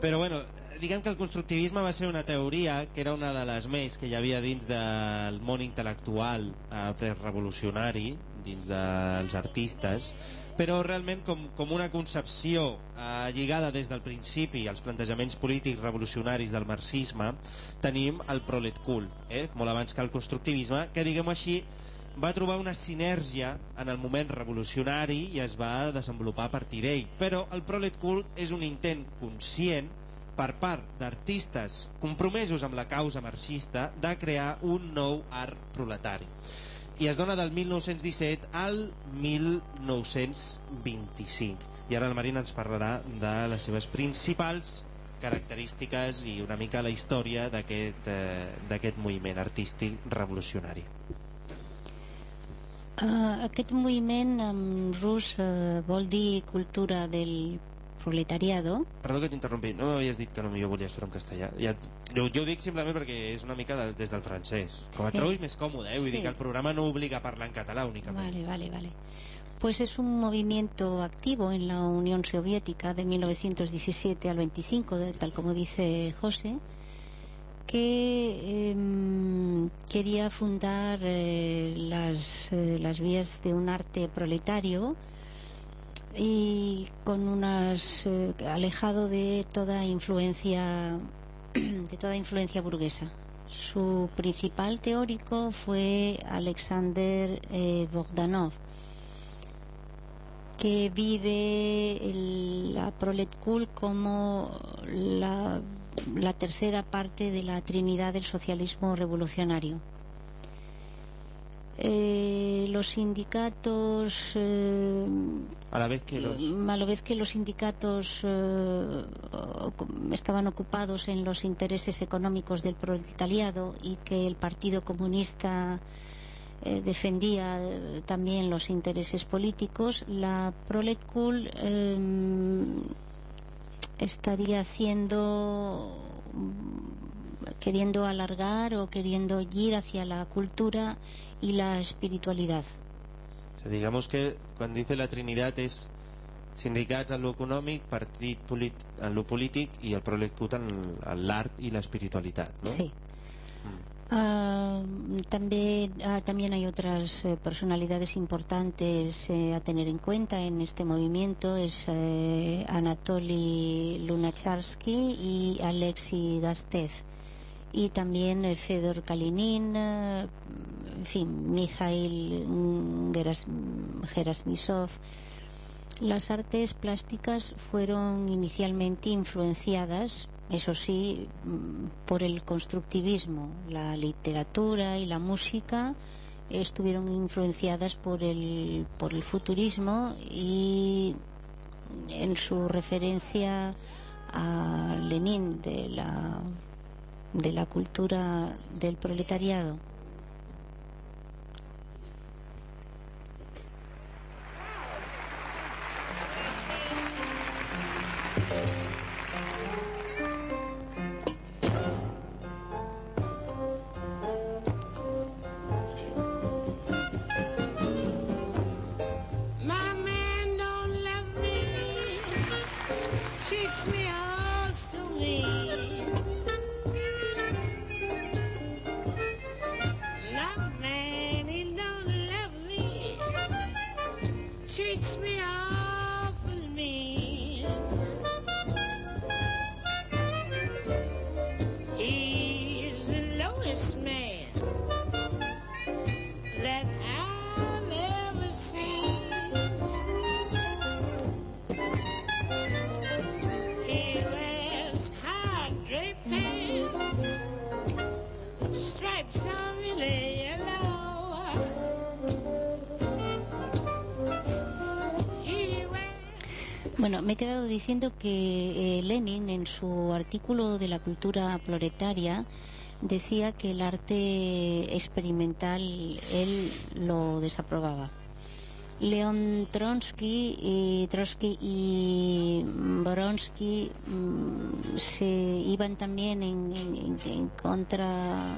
però bueno, diguem que el constructivisme va ser una teoria que era una de les més que hi havia dins del món intel·lectual eh, prerevolucionari, dins dels artistes, però realment com, com una concepció eh, lligada des del principi als plantejaments polítics revolucionaris del marxisme, tenim el prolet cult, eh? molt abans que el constructivisme, que diguem així va trobar una sinergia en el moment revolucionari i es va desenvolupar a partir d'ell. Però el prolet cult és un intent conscient per part d'artistes compromesos amb la causa marxista de crear un nou art proletari. I es dona del 1917 al 1925. I ara el Marín ens parlarà de les seves principals característiques i una mica la història d'aquest eh, moviment artístic revolucionari. Uh, aquest moviment en rus uh, vol dir cultura del proletariado. Perdó que t'interrompi, no m'havies dit que no millor volies fer en castellà. Ja, jo, jo ho dic simplement perquè és una mica de, des del francès. Com et Sí. trobis més còmode, eh? Vull Sí. dir que el programa no obliga a parlar en català únicament. Vale, vale, vale. Pues es un movimiento activo en la Unión Soviética de 1917 al 25, de- tal como dice José, que em, quería fundar eh, las, eh, las vías de un arte proletario y con unas eh, alejado de toda influencia de toda influencia burguesa. Su principal teórico fue Alexander eh, Bogdanov, que vive el- la Proletkul como la tercera parte de la Trinidad del socialismo revolucionario. Eh, los sindicatos eh, A la vez que los... a la vez que los sindicatos eh, estaban ocupados en los intereses económicos del proletariado y que el Partido Comunista eh, defendía eh, también los intereses políticos, la Proletkul eh, estaría haciendo queriendo alargar o queriendo ir hacia la cultura y la espiritualidad. O sea, digamos que quan dice la Trinitat és sindicats en lo econòmic, partit polit, en lo polític i el prolet cut en, en l'art i l'espiritualitat, no? Sí. Ah, también, ah, también hay otras eh, personalidades importantes eh, a tener en cuenta en este movimiento. Es eh, Anatoly Lunacharsky y Alexei Gastev. Y también Fedor Kalinin, eh, en fin, Mikhail Geras- Gerasmisov. Las artes plásticas fueron inicialmente influenciadas, eso sí, mm, por el constructivismo. La literatura y la música estuvieron influenciadas por el, por el futurismo y en su referencia a Lenin de la, de la cultura del proletariado. Bueno, me he quedado diciendo que eh, Lenin en su artículo de la cultura proletaria decía que el arte experimental él lo desaprobaba. León Tronsky y Trotsky y Boronsky mm, se iban también en- en contra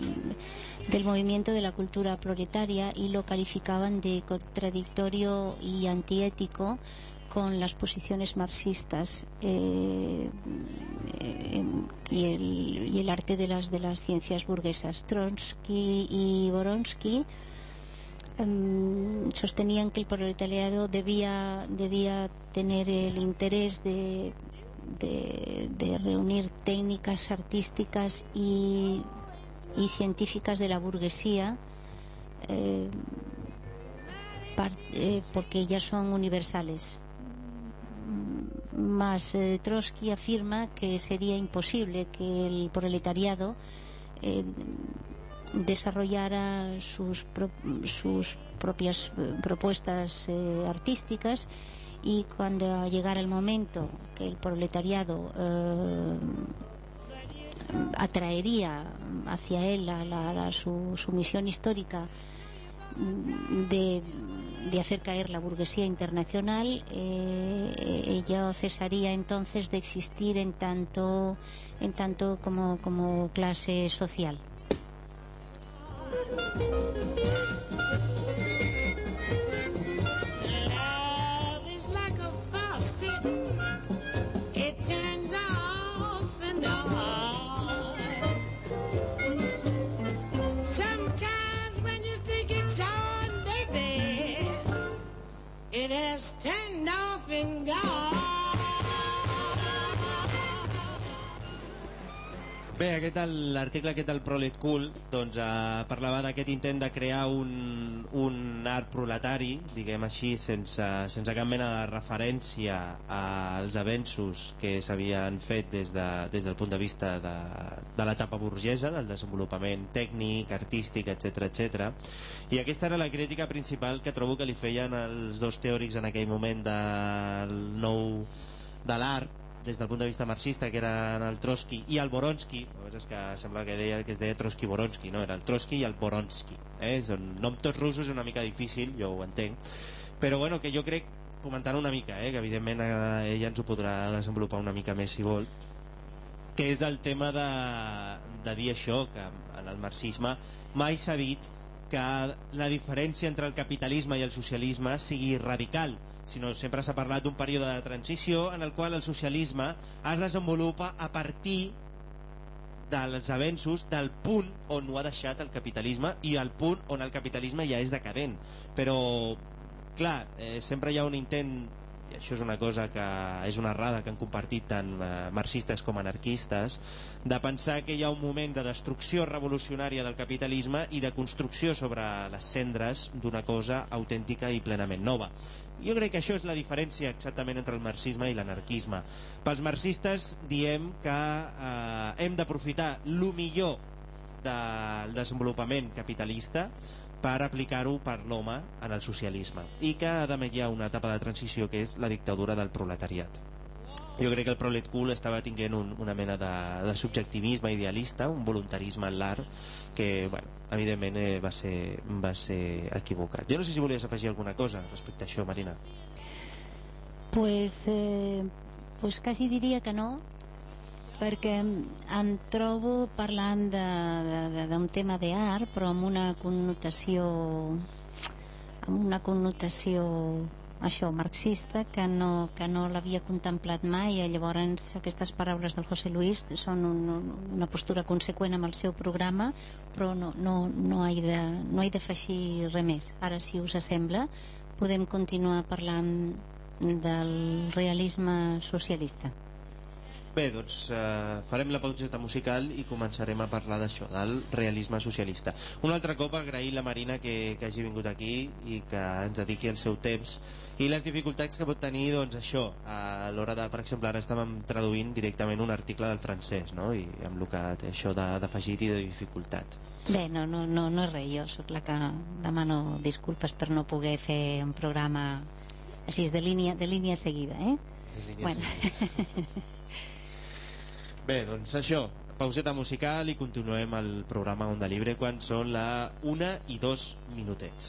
mm, del movimiento de la cultura proletaria y lo calificaban de contradictorio y antiético con las posiciones marxistas eh, eh, y, el, arte de las de las ciencias burguesas. Trotsky y Boronsky em, sostenían que el proletariado debía tener el interés de, reunir técnicas artísticas y, y científicas de la burguesía eh, porque ellas son universales. Más eh, Trotsky afirma que sería imposible que el proletariado eh, desarrollara sus, sus propias eh, propuestas artísticas y cuando llegara el momento que el proletariado atraería hacia él la- su, su misión histórica de, de hacer caer la burguesía internacional, eh, ella cesaría entonces de existir en tanto, en tanto como, como clase social. There's standoff and God. Bé, aquest l'article aquest del Prolet Cool doncs, eh, parlava d'aquest intent de crear un, un art proletari, diguem així, sense, sense cap mena de referència als avenços que s'havien fet des, de, des del punt de vista de, de l'etapa burgesa, del desenvolupament tècnic, artístic, etc etc. I aquesta era la crítica principal que trobo que li feien els dos teòrics en aquell moment del nou de l'art des del punt de vista marxista, que eren el Trotsky i el Boronsky, és que sembla que deia que es deia Trotsky-Boronsky, no? Era el Trotsky i el Boronsky. Eh? Són nom tots russos una mica difícil, jo ho entenc, però bueno, que jo crec, comentant una mica, eh, que evidentment eh, ella ens ho podrà desenvolupar una mica més si vol, que és el tema de, de dir això, que en el marxisme mai s'ha dit que la diferència entre el capitalisme i el socialisme sigui radical, sinó sempre s'ha parlat d'un període de transició en el qual el socialisme es desenvolupa a partir dels avenços del punt on ho ha deixat el capitalisme i el punt on el capitalisme ja és decadent. Però clar, eh, sempre hi ha un intent i això és una cosa que és una errada que han compartit tant eh, marxistes com anarquistes de pensar que hi ha un moment de destrucció revolucionària del capitalisme i de construcció sobre les cendres d'una cosa autèntica i plenament nova jo crec que això és la diferència exactament entre el marxisme i l'anarquisme. Pels marxistes diem que eh, hem d'aprofitar el millor del desenvolupament capitalista per aplicar-ho per l'home en el socialisme. I que a més hi ha una etapa de transició que és la dictadura del proletariat jo crec que el Prolet Cool estava tinguent un, una mena de, de subjectivisme idealista, un voluntarisme en l'art que, bueno, evidentment eh, va, ser, va ser equivocat. Jo no sé si volies afegir alguna cosa respecte a això, Marina. Pues, eh, pues quasi diria que no, perquè em trobo parlant d'un tema d'art, però amb una connotació amb una connotació això, marxista, que no, que no l'havia contemplat mai, i llavors aquestes paraules del José Luis són un, una postura conseqüent amb el seu programa, però no, no, no, he de, no he d'afegir res més. Ara, si us sembla, podem continuar parlant del realisme socialista. Bé, doncs eh, farem la pauseta musical i començarem a parlar d'això, del realisme socialista. Un altre cop agrair la Marina que, que hagi vingut aquí i que ens dediqui el seu temps i les dificultats que pot tenir doncs, això, a l'hora de, per exemple, ara estàvem traduint directament un article del francès, no? i amb el que té això de- d'afegit i de dificultat. Bé, no, no, no, no és res, jo sóc la que demano disculpes per no poder fer un programa així de línia, de línia seguida, eh? Bueno. Bé, doncs això, pauseta musical i continuem el programa Onda Libre quan són la una i dos minutets.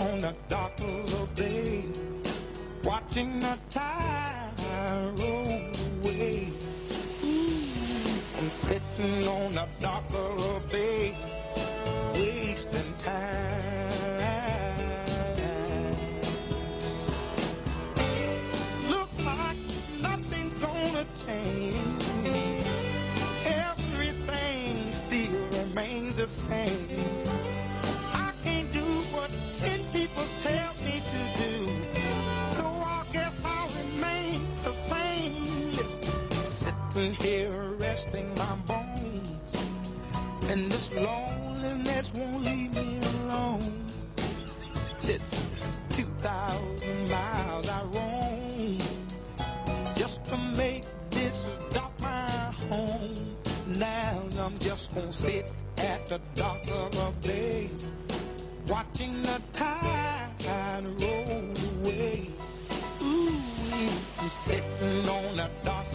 on the dock of the bay, watching the tide roll away. I'm sitting on the dock of the bay, wasting time. Here resting my bones. And this loneliness won't leave me alone. Listen, 2,000 miles I roam just to make this dock my home. Now I'm just gonna sit at the dock of a bay, watching the tide roll away. Ooh, sitting on the dock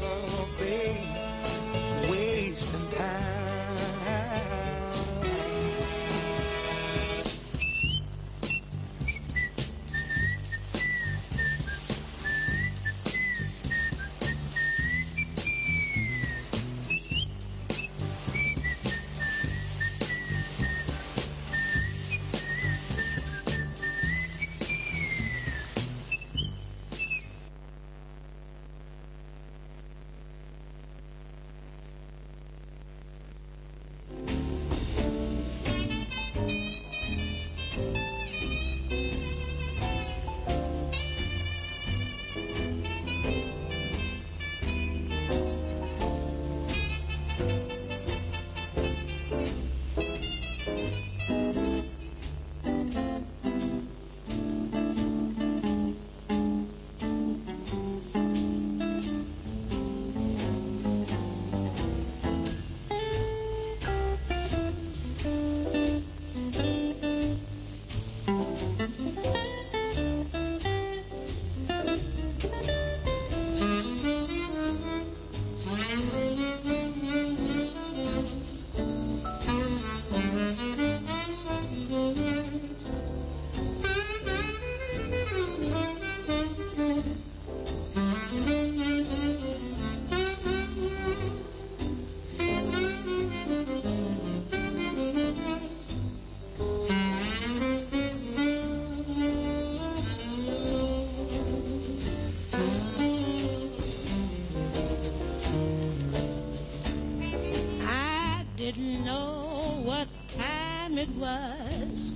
was.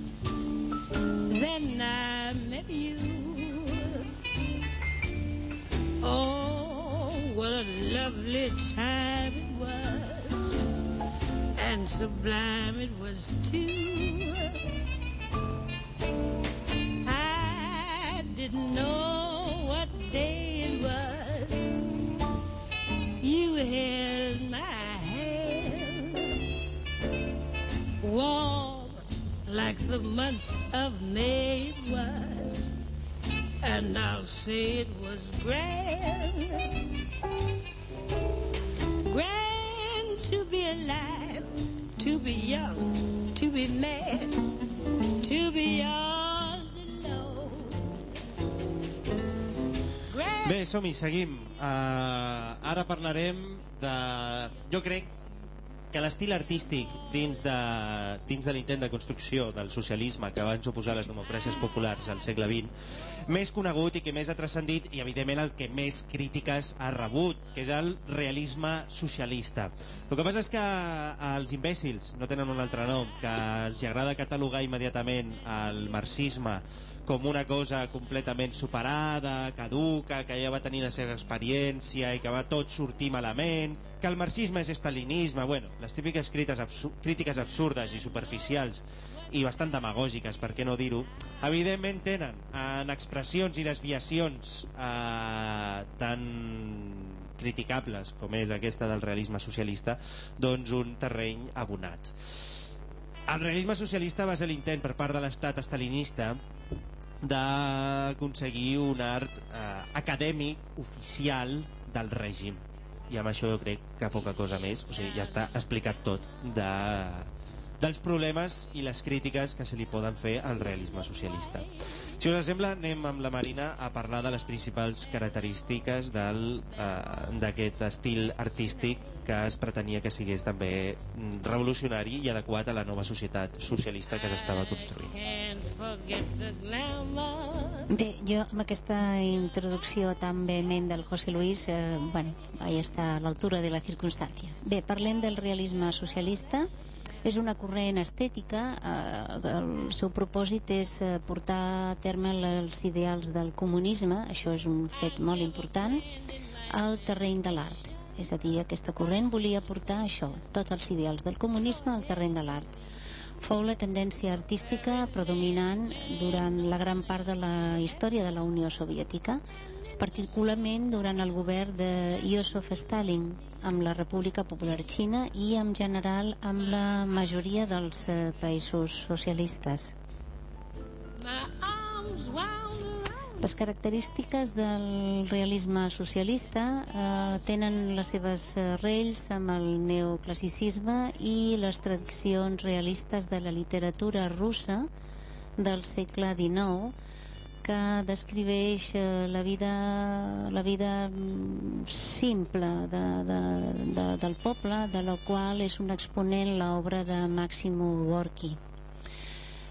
Then I met you. Oh, what a lovely time it was. And sublime it was too. It was grand, grand to be alive, to be young, to be mad, to be yours alone. Grand Bé, som-hi, seguim. Uh, ara parlarem de... Jo crec que l'estil artístic dins de, dins de l'intent de construcció del socialisme que van suposar les democràcies populars al segle XX més conegut i que més ha transcendit i evidentment el que més crítiques ha rebut que és el realisme socialista. El que passa és que els imbècils no tenen un altre nom que els agrada catalogar immediatament el marxisme com una cosa completament superada, caduca, que ja va tenir la seva experiència i que va tot sortir malament, que el marxisme és estalinisme, bueno, les típiques absur crítiques absurdes i superficials i bastant demagògiques, per què no dir-ho, evidentment tenen en expressions i desviacions eh, tan criticables com és aquesta del realisme socialista, doncs un terreny abonat. El realisme socialista va ser l'intent per part de l'estat estalinista d'aconseguir un art eh, acadèmic oficial del règim. I amb això jo crec que poca cosa més. O sigui, ja està explicat tot de, dels problemes i les crítiques que se li poden fer al realisme socialista si us sembla anem amb la Marina a parlar de les principals característiques del, eh, d'aquest estil artístic que es pretenia que sigués també mm, revolucionari i adequat a la nova societat socialista que s'estava construint. Bé, jo amb aquesta introducció tan vehement del José Luis, eh, bueno, ahí està a l'altura de la circumstància. Bé, parlem del realisme socialista. És una corrent estètica, eh, el seu propòsit és eh, portar a terme els ideals del comunisme, això és un fet molt important, al terreny de l'art. És a dir, aquesta corrent volia portar això, tots els ideals del comunisme al terreny de l'art fou la tendència artística predominant durant la gran part de la història de la Unió Soviètica, particularment durant el govern de Iosif Stalin amb la República Popular Xina i en general amb la majoria dels eh, països socialistes. Les característiques del realisme socialista eh, tenen les seves arrels amb el neoclassicisme i les tradicions realistes de la literatura russa del segle XIX que descriveix eh, la vida, la vida mm, simple de, de, de, del poble, de la qual és un exponent l'obra de Máximo Gorki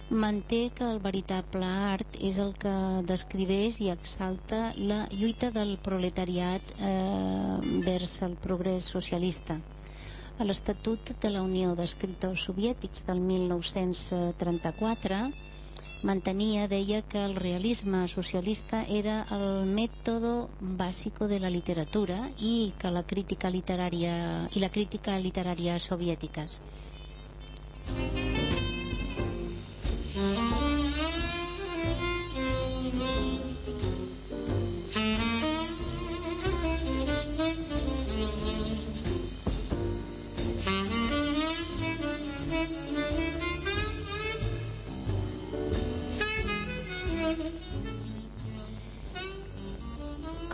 manté que el veritable art és el que descriveix i exalta la lluita del proletariat eh, vers el progrés socialista. A l'Estatut de la Unió d'Escriptors Soviètics del 1934 mantenia, deia que el realisme socialista era el método básico de la literatura i que la crítica literària i la crítica literària soviètiques.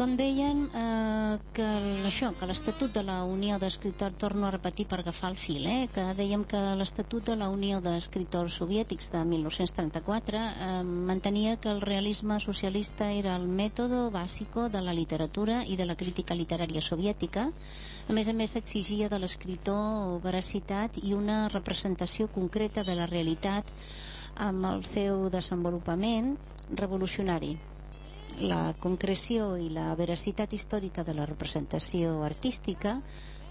Com deien, eh, que això, que l'Estatut de la Unió d'Escriptors, torno a repetir per agafar el fil, eh, que dèiem que l'Estatut de la Unió d'Escriptors Soviètics de 1934 eh, mantenia que el realisme socialista era el mètode bàsico de la literatura i de la crítica literària soviètica. A més a més, s'exigia de l'escriptor veracitat i una representació concreta de la realitat amb el seu desenvolupament revolucionari la concreció i la veracitat històrica de la representació artística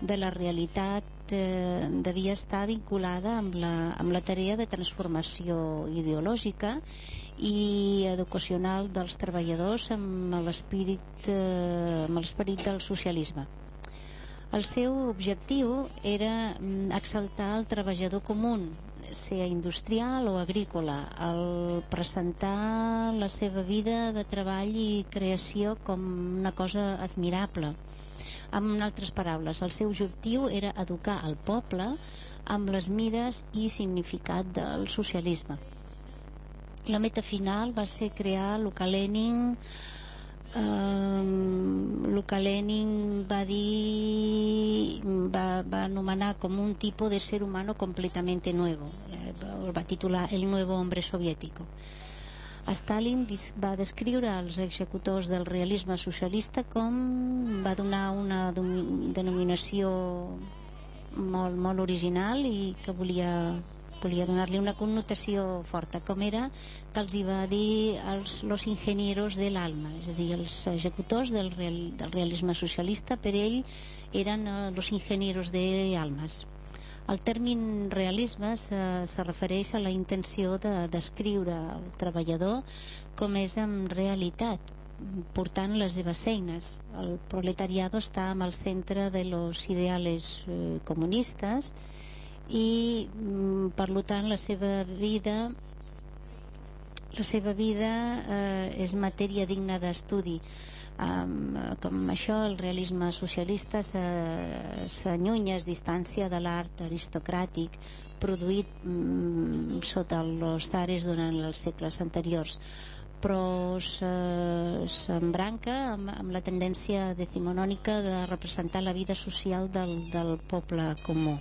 de la realitat eh, devia estar vinculada amb la, amb la tarea de transformació ideològica i educacional dels treballadors amb l'esperit eh, amb del socialisme. El seu objectiu era mm, exaltar el treballador comú, ser industrial o agrícola, el presentar la seva vida de treball i creació com una cosa admirable. Amb altres paraules, el seu objectiu era educar el poble amb les mires i significat del socialisme. La meta final va ser crear el que Lenin Um, Luca Lenin va dir va, va anomenar com un tipus de ser humano completamente nuevo. Eh, el va titular El nuevo hombre soviético Stalin va descriure els executors del realisme socialista com va donar una denominació molt, molt original i que volia volia donar-li una connotació forta com era que els hi va dir els, los ingenieros de l'alma és a dir, els executors del, real, del realisme socialista per ell eren eh, los ingenieros de almas el tèrmin realisme se, se refereix a la intenció de descriure el treballador com és en realitat portant les seves eines. El proletariado està en el centre de los ideales eh, comunistes i mm, per tant la seva vida la seva vida eh, és matèria digna d'estudi. Um, com això el realisme socialista s'allunya, es distància de l'art aristocràtic produït mm, sota els zares durant els segles anteriors. Però se- s'embranca amb, amb la tendència decimonònica de representar la vida social del, del poble comú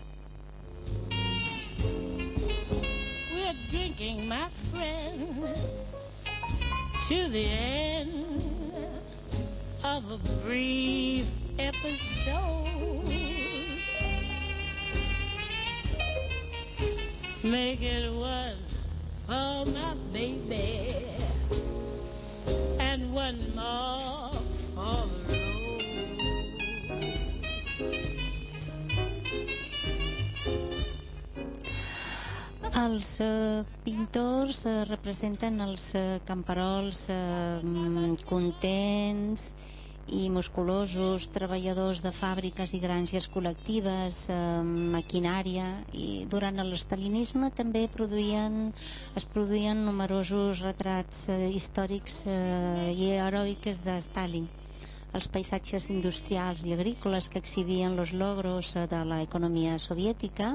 We're drinking, my friend, to the end of a brief episode. Make it one for my baby and one more for the road. Els eh, pintors eh, representen els eh, camperols eh, mm, contents i musculosos, treballadors de fàbriques i granges col·lectives, eh, maquinària, i durant l'estalinisme també produïen, es produïen numerosos retrats eh, històrics eh, i heroics de Stalin. Els paisatges industrials i agrícoles que exhibien els logros eh, de l'economia soviètica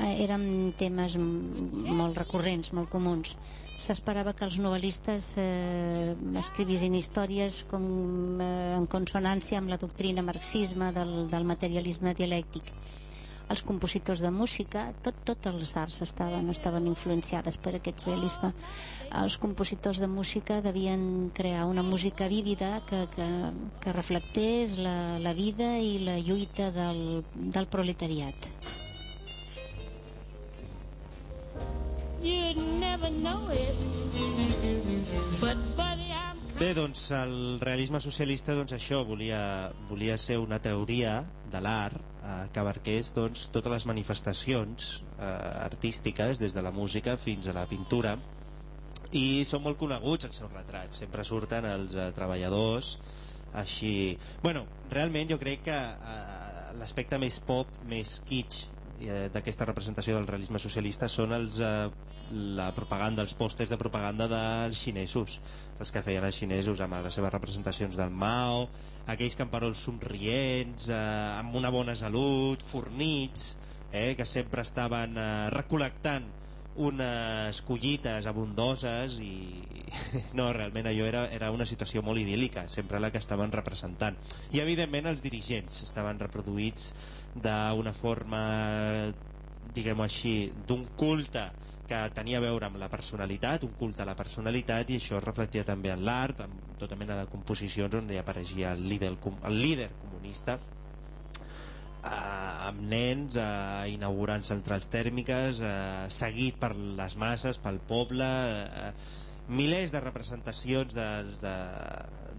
eren temes m- molt recurrents, molt comuns. S'esperava que els novel·listes eh, escrivissin històries com, eh, en consonància amb la doctrina marxisme del, del materialisme dialèctic. Els compositors de música, tot, totes les arts estaven, estaven influenciades per aquest realisme. Els compositors de música devien crear una música vívida que, que, que reflectés la, la vida i la lluita del, del proletariat. You'd never know it. But, buddy, I'm Bé, doncs el realisme socialista doncs això volia, volia ser una teoria de l'art eh, que abarqués doncs, totes les manifestacions eh, artístiques des de la música fins a la pintura. I són molt coneguts els seus retrats. Sempre surten els eh, treballadors així... Bueno, realment jo crec que eh, l'aspecte més pop, més kitsch eh, d'aquesta representació del realisme socialista són els, eh, la propaganda, els pòsters de propaganda dels xinesos, els que feien els xinesos amb les seves representacions del Mao, aquells camperols somrients, eh, amb una bona salut, fornits, eh, que sempre estaven eh, recol·lectant unes collites abundoses i no, realment allò era, era una situació molt idíl·lica sempre la que estaven representant. I evidentment els dirigents estaven reproduïts d'una forma diguem-ho així d'un culte que tenia a veure amb la personalitat, un culte a la personalitat i això es reflectia també en l'art, amb tota mena de composicions on hi apareixia el líder, el líder comunista eh, amb nens eh, inaugurant centrals tèrmiques eh, seguit per les masses, pel poble eh, milers de representacions dels, de,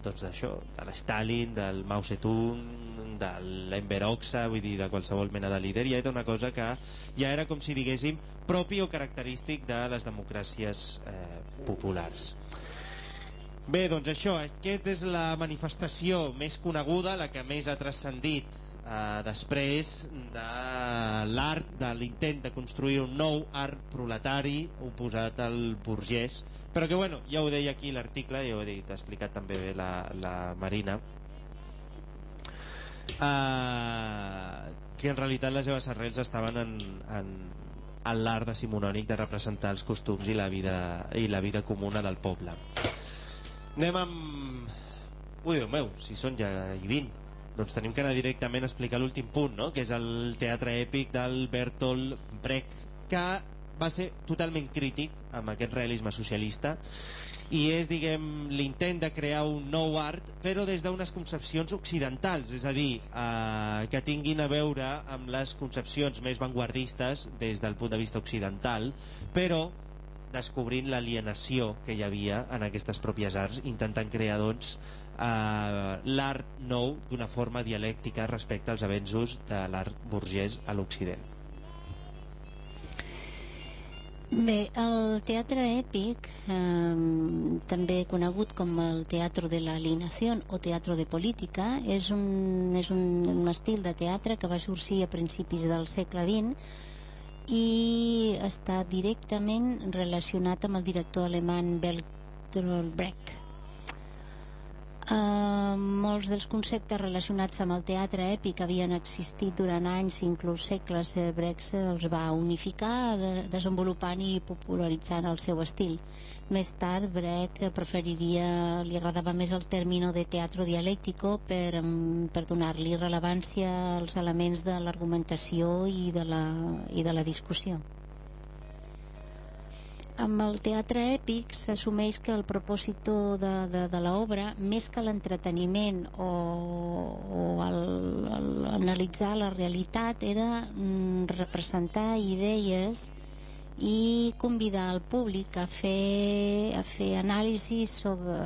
doncs d'això, de l'Stalin, del Mao Zedong de l'Enver Hoxha, vull dir, de qualsevol mena de líder, ja era una cosa que ja era com si diguéssim propi o característic de les democràcies eh, populars. Bé, doncs això, aquesta és la manifestació més coneguda, la que més ha transcendit eh, després de l'art, de l'intent de construir un nou art proletari oposat al burgès, però que bueno, ja ho deia aquí l'article, ja ho he dit, ha explicat també bé la, la Marina, eh, que en realitat les seves arrels estaven en, en, en l'art decimonònic de representar els costums i la vida, i la vida comuna del poble. Anem amb... Ui, Déu meu, si són ja i 20. Doncs tenim que anar directament a explicar l'últim punt, no? que és el teatre èpic del Bertolt Brecht, que va ser totalment crític amb aquest realisme socialista i és, diguem, l'intent de crear un nou art, però des d'unes concepcions occidentals, és a dir, eh, que tinguin a veure amb les concepcions més vanguardistes des del punt de vista occidental, però descobrint l'alienació que hi havia en aquestes pròpies arts, intentant crear, doncs, eh, l'art nou d'una forma dialèctica respecte als avenços de l'art burgès a l'Occident. Bé, el teatre èpic, eh, també conegut com el teatre de l'alienació o teatre de política, és, un, és un, un estil de teatre que va sorgir a principis del segle XX i està directament relacionat amb el director alemany Bertolt Brecht Uh, molts dels conceptes relacionats amb el teatre èpic havien existit durant anys, inclús segles. Eh, Brecht els va unificar, de, desenvolupant i popularitzant el seu estil. Més tard, Brecht preferiria, li agradava més el tèrmino de teatro dialèctico per, per donar-li rellevància als elements de l'argumentació i, de la, i de la discussió amb el teatre èpic s'assumeix que el propòsit de, de, de l'obra, més que l'entreteniment o, o el, el, analitzar la realitat, era mm, representar idees i convidar el públic a fer, a fer anàlisi sobre,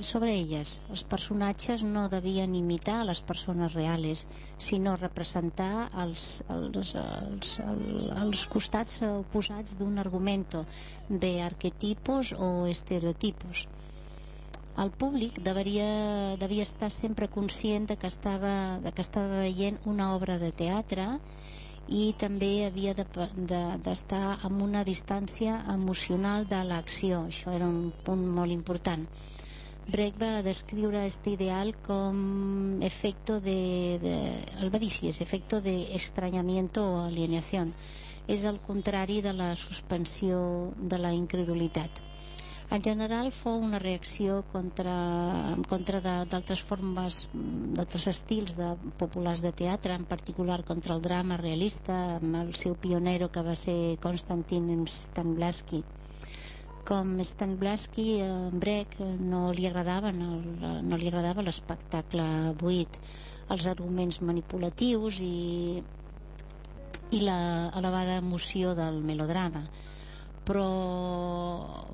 sobre elles. Els personatges no devien imitar les persones reals, sinó representar els, els, els, els, els costats oposats d'un argumento de arquetipos o estereotipos. El públic deveria, devia estar sempre conscient de que estava, de que estava veient una obra de teatre i també havia d'estar de, de, amb una distància emocional de l'acció. Això era un punt molt important. Brecht va descriure aquest ideal com efecto de, de el va dir així, és efecto de o alienació. És el contrari de la suspensió de la incredulitat en general fou una reacció contra, en contra d'altres formes, d'altres estils de populars de teatre, en particular contra el drama realista, amb el seu pionero que va ser Konstantin Stanislavski. Com Stanislavski, en Brecht no li agradava, no, no li agradava l'espectacle buit, els arguments manipulatius i, i la elevada emoció del melodrama però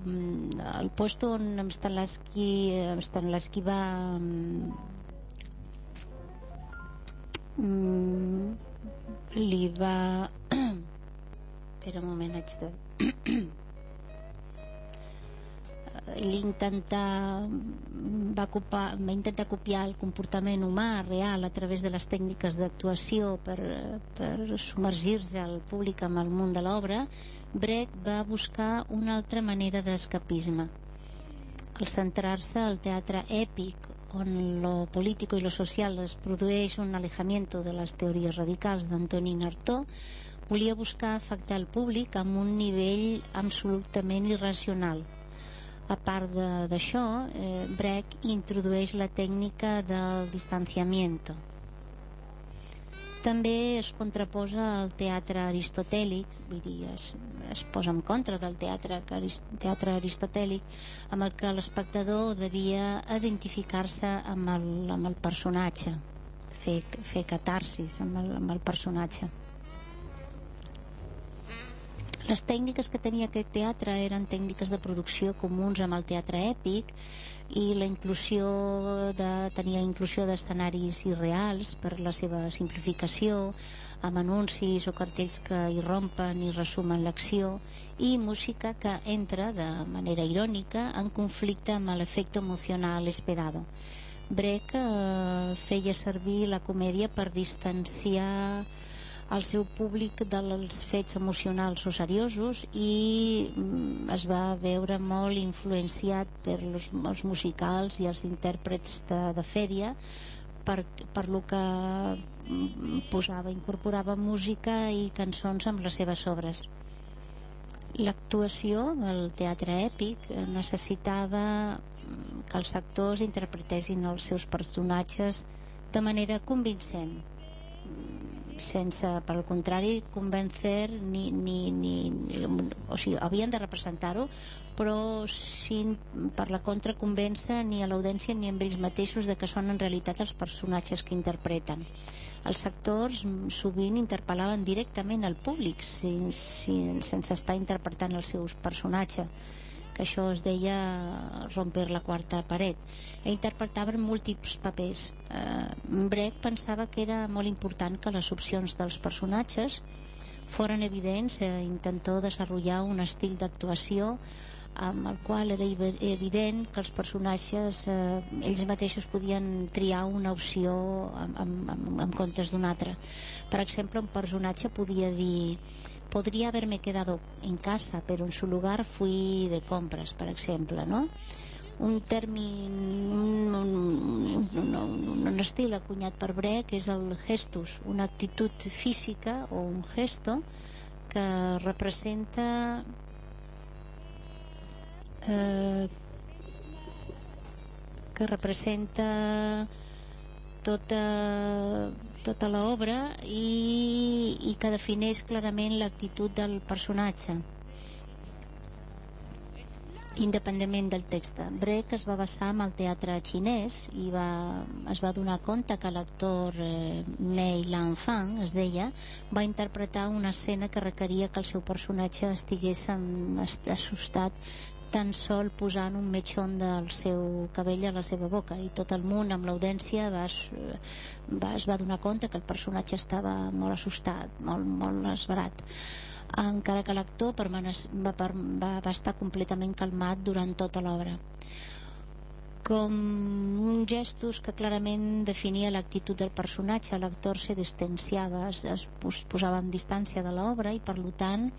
mm, el puesto on Stanislavski, Stanislavski va mm, li va espera un moment haig de ell intentar, va, ocupar, va intentar copiar el comportament humà real a través de les tècniques d'actuació per, per submergir-se al públic amb el món de l'obra, Brecht va buscar una altra manera d'escapisme. Al centrar-se al teatre èpic, on lo político i lo social es produeix un alejamiento de les teories radicals d'Antonin Artaud, volia buscar afectar el públic amb un nivell absolutament irracional. A part d'això, eh, Brecht introdueix la tècnica del distanciamiento. També es contraposa al teatre aristotèlic, vull dir, es, es posa en contra del teatre, teatre aristotèlic, amb el que l'espectador devia identificar-se amb, el, amb el personatge, fer, fer catarsis amb el, amb el personatge. Les tècniques que tenia aquest teatre eren tècniques de producció comuns amb el teatre èpic i la inclusió de, tenia inclusió d'escenaris irreals per la seva simplificació amb anuncis o cartells que irrompen i resumen l'acció i música que entra de manera irònica en conflicte amb l'efecte emocional esperado. Brecht eh, feia servir la comèdia per distanciar el seu públic dels fets emocionals o seriosos i mm, es va veure molt influenciat per los, els musicals i els intèrprets de, de fèria per, per lo que mm, posava, incorporava música i cançons amb les seves obres. L'actuació, el teatre èpic, necessitava mm, que els actors interpretessin els seus personatges de manera convincent, sense, per al contrari, convencer ni, ni, ni, ni o sigui, havien de representar-ho però sin per la contra convèncer ni a l'audiència ni amb ells mateixos de que són en realitat els personatges que interpreten. Els actors sovint interpel·laven directament al públic sin, sin, sense estar interpretant els seus personatges que això es deia romper la quarta paret. E interpretaven múltiples papers. Eh, Brecht pensava que era molt important que les opcions dels personatges foren evidents eh, intentó desenvolupar un estil d'actuació amb el qual era evi- evident que els personatges eh, ells mateixos podien triar una opció en, en, en comptes d'una altra per exemple un personatge podia dir podría haberme quedado en casa, pero en su lugar fui de compras, per exemple, no? Un termi, un, un, un, un, estil acunyat per Brecht és el gestus, una actitud física o un gesto que representa eh, que representa tota, tota l'obra i, i que defineix clarament l'actitud del personatge independentment del text. Brecht es va basar en el teatre xinès i va, es va donar compte que l'actor eh, Mei Lanfang, es deia, va interpretar una escena que requeria que el seu personatge estigués est- assustat tan sol posant un metxon del seu cabell a la seva boca. I tot el món amb l'audiència va, es- va, donar compte que el personatge estava molt assustat, molt, molt esverat. Encara que l'actor va, va, va estar completament calmat durant tota l'obra. Com un gestos que clarament definia l'actitud del personatge l'actor se distanciava es, es pos- posava en distància de l'obra i per tant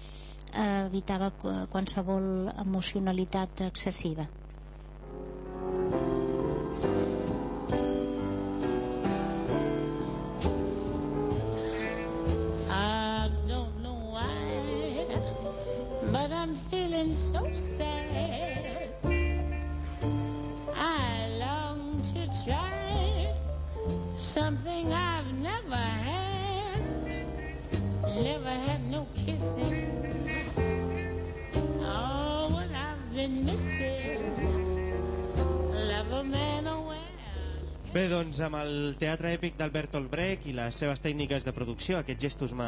evitava qu- qualsevol emocionalitat excessiva I don't know why, but I'm feeling so sad. I long to try something I've never had. Never had Bé, doncs amb el teatre èpic d'Albert Olbrech i les seves tècniques de producció, aquests gestos m'ha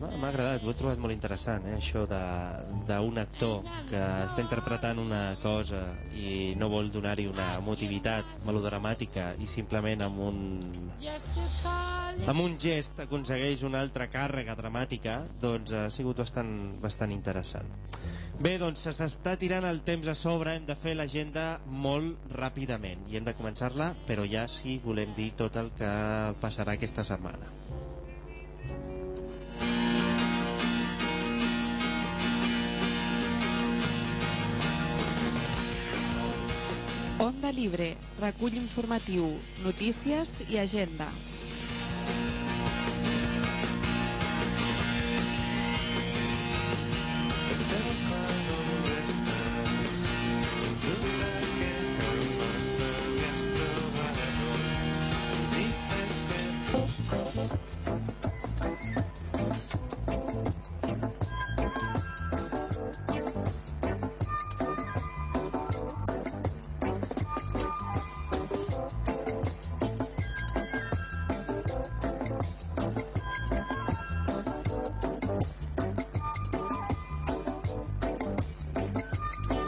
agradat, ho he trobat molt interessant, eh? això d'un actor que està interpretant una cosa i no vol donar-hi una motivitat melodramàtica i simplement amb un, amb un gest aconsegueix una altra càrrega dramàtica, doncs ha sigut bastant, bastant interessant. Bé, doncs se s'està tirant el temps a sobre, hem de fer l'agenda molt ràpidament i hem de començar-la, però ja sí volem dir tot el que passarà aquesta setmana. Onda Libre, recull informatiu, notícies i agenda.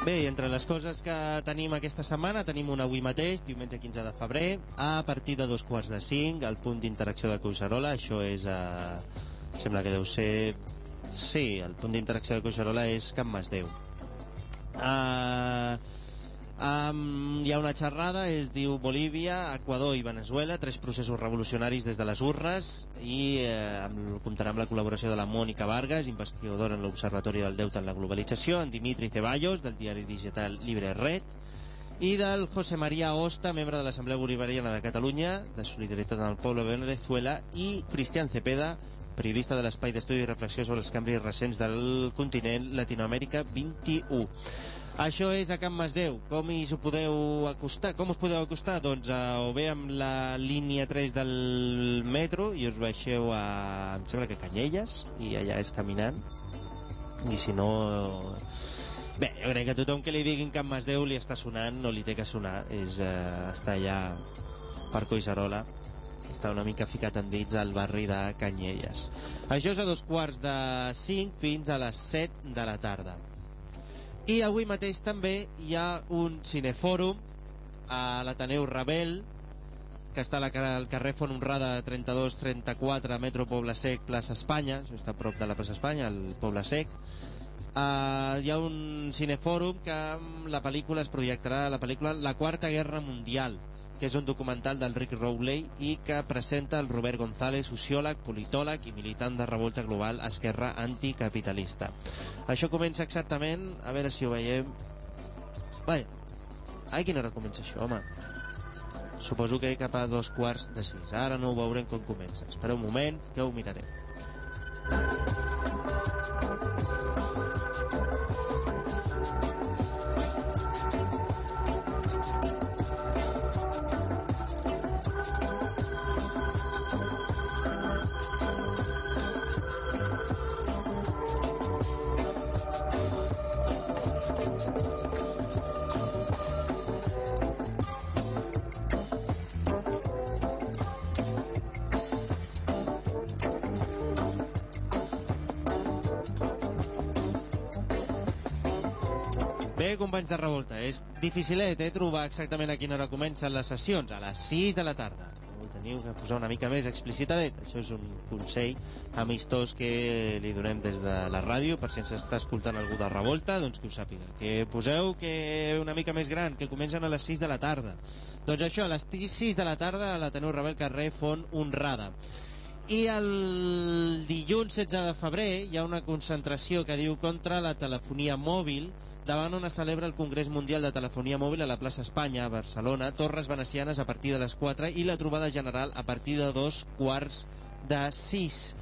Bé, entre les coses que tenim aquesta setmana, tenim una avui mateix, diumenge 15 de febrer, a partir de dos quarts de cinc, al punt d'interacció de Collserola, això és a... sembla que deu ser... Sí, el punt d'interacció de Collserola és Can Masdeu. Uh, um, hi ha una xerrada, es diu Bolívia, Equador i Venezuela, tres processos revolucionaris des de les urnes i eh, amb, comptarà amb la col·laboració de la Mònica Vargas, investigadora en l'Observatori del Deute en la Globalització, en Dimitri Ceballos, del diari digital Libre Red, i del José María Osta, membre de l'Assemblea Bolivariana de Catalunya, de Solidaritat amb el Poble de Venezuela, i Cristian Cepeda, periodista de l'Espai d'Estudi i Reflexió sobre els canvis recents del continent Latinoamèrica 21. Això és a Can Masdeu. Com us podeu acostar? Com us podeu acostar? Doncs uh, o bé amb la línia 3 del metro i us baixeu a... em sembla que Canyelles i allà és caminant i si no... Bé, jo crec que tothom que li diguin Can Masdeu li està sonant, no li té que sonar. És, uh, està allà per Collserola està una mica ficat en dins al barri de Canyelles. Això és a dos quarts de cinc fins a les 7 de la tarda. I avui mateix també hi ha un cinefòrum a l'Ateneu Rebel, que està al carrer Font Honrada 32-34, Metro Poble Sec, plaça Espanya, això està a prop de la plaça Espanya, el Poble Sec. Uh, hi ha un cinefòrum que la pel·lícula es projectarà la pel·lícula La Quarta Guerra Mundial, que és un documental del Rick Rowley i que presenta el Robert González, sociòleg, politòleg i militant de revolta global esquerra anticapitalista. Això comença exactament, a veure si ho veiem... Vaja, ai, quina hora comença això, home? Suposo que cap a dos quarts de sis. Ara no ho veurem com comença. Espereu un moment, que ho mirarem. Companys de revolta, és dificilet eh, trobar exactament a quina hora comencen les sessions, a les 6 de la tarda. Teniu que posar una mica més explicitat. Això és un consell amistós que li donem des de la ràdio, per si ens està escoltant algú de revolta, doncs que ho sàpiga. Que poseu que una mica més gran, que comencen a les 6 de la tarda. Doncs això, a les 6 de la tarda a l'Ateneu Rebel carrer Font Honrada. I el dilluns 16 de febrer hi ha una concentració que diu contra la telefonia mòbil davant on es celebra el Congrés Mundial de Telefonia Mòbil a la plaça Espanya, a Barcelona, Torres Venecianes a partir de les 4 i la trobada general a partir de dos quarts de 6.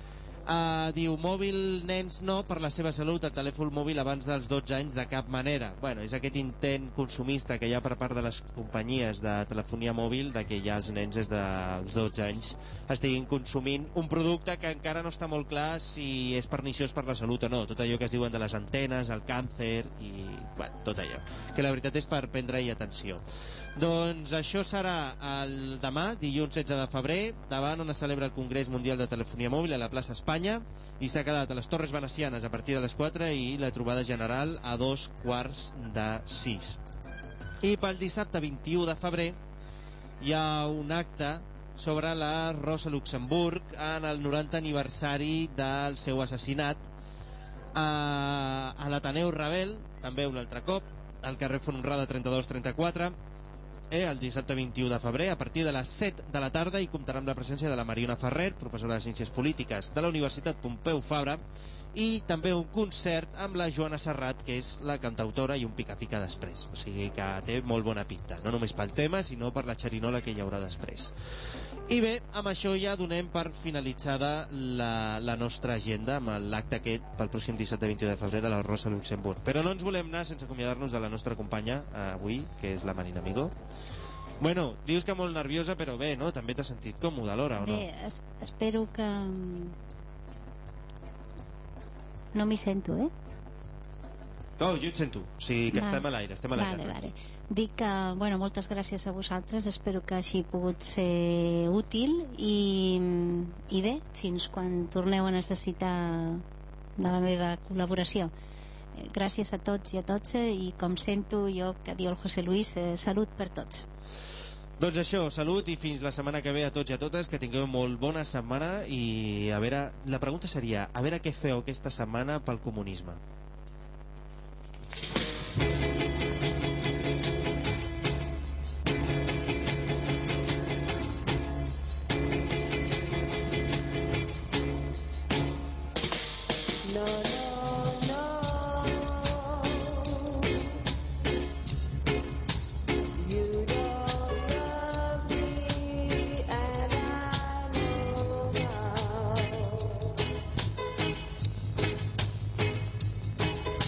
Uh, diu, mòbil nens no, per la seva salut, el telèfon mòbil abans dels 12 anys de cap manera. Bueno, és aquest intent consumista que hi ha per part de les companyies de telefonia mòbil de que ja els nens des dels 12 anys estiguin consumint un producte que encara no està molt clar si és perniciós per la salut o no. Tot allò que es diuen de les antenes, el càncer i bueno, tot allò. Que la veritat és per prendre-hi atenció. Doncs això serà el demà, dilluns 16 de febrer, davant on es celebra el Congrés Mundial de Telefonia Mòbil a la plaça Espanya i s'ha quedat a les Torres Venecianes a partir de les 4 i la trobada general a dos quarts de 6. I pel dissabte 21 de febrer hi ha un acte sobre la Rosa Luxemburg en el 90 aniversari del seu assassinat a, a l'Ateneu Rebel, també un altre cop, al carrer Fonrada 32-34, eh, el dissabte 21 de febrer a partir de les 7 de la tarda i comptarà amb la presència de la Mariona Ferrer, professora de Ciències Polítiques de la Universitat Pompeu Fabra i també un concert amb la Joana Serrat, que és la cantautora i un pica-pica després. O sigui que té molt bona pinta, no només pel tema, sinó per la xerinola que hi haurà després. I bé, amb això ja donem per finalitzada la, la nostra agenda amb l'acte aquest pel pròxim dissabte 21 de febrer de la Rosa Luxemburg. Però no ens volem anar sense acomiadar-nos de la nostra companya eh, avui, que és la Marina Amigo. Bueno, dius que molt nerviosa, però bé, no? També t'has sentit còmode alhora, o no? Bé, es, espero que... mm, No m'hi sento, eh? No, jo et sento. O sigui que Vale. estem a l'aire, estem a l'aire. Vale, vale. Dic que, bueno, moltes gràcies a vosaltres, espero que hagi pogut ser útil i, i bé, fins quan torneu a necessitar de la meva col·laboració. Eh, Gràcies a tots i a tots i com sento jo que diu el José Luis, eh, salut per tots. Doncs això, salut i fins la setmana que ve a tots i a totes, que tingueu molt bona setmana i a veure, la pregunta seria, a veure què feu aquesta setmana pel comunisme.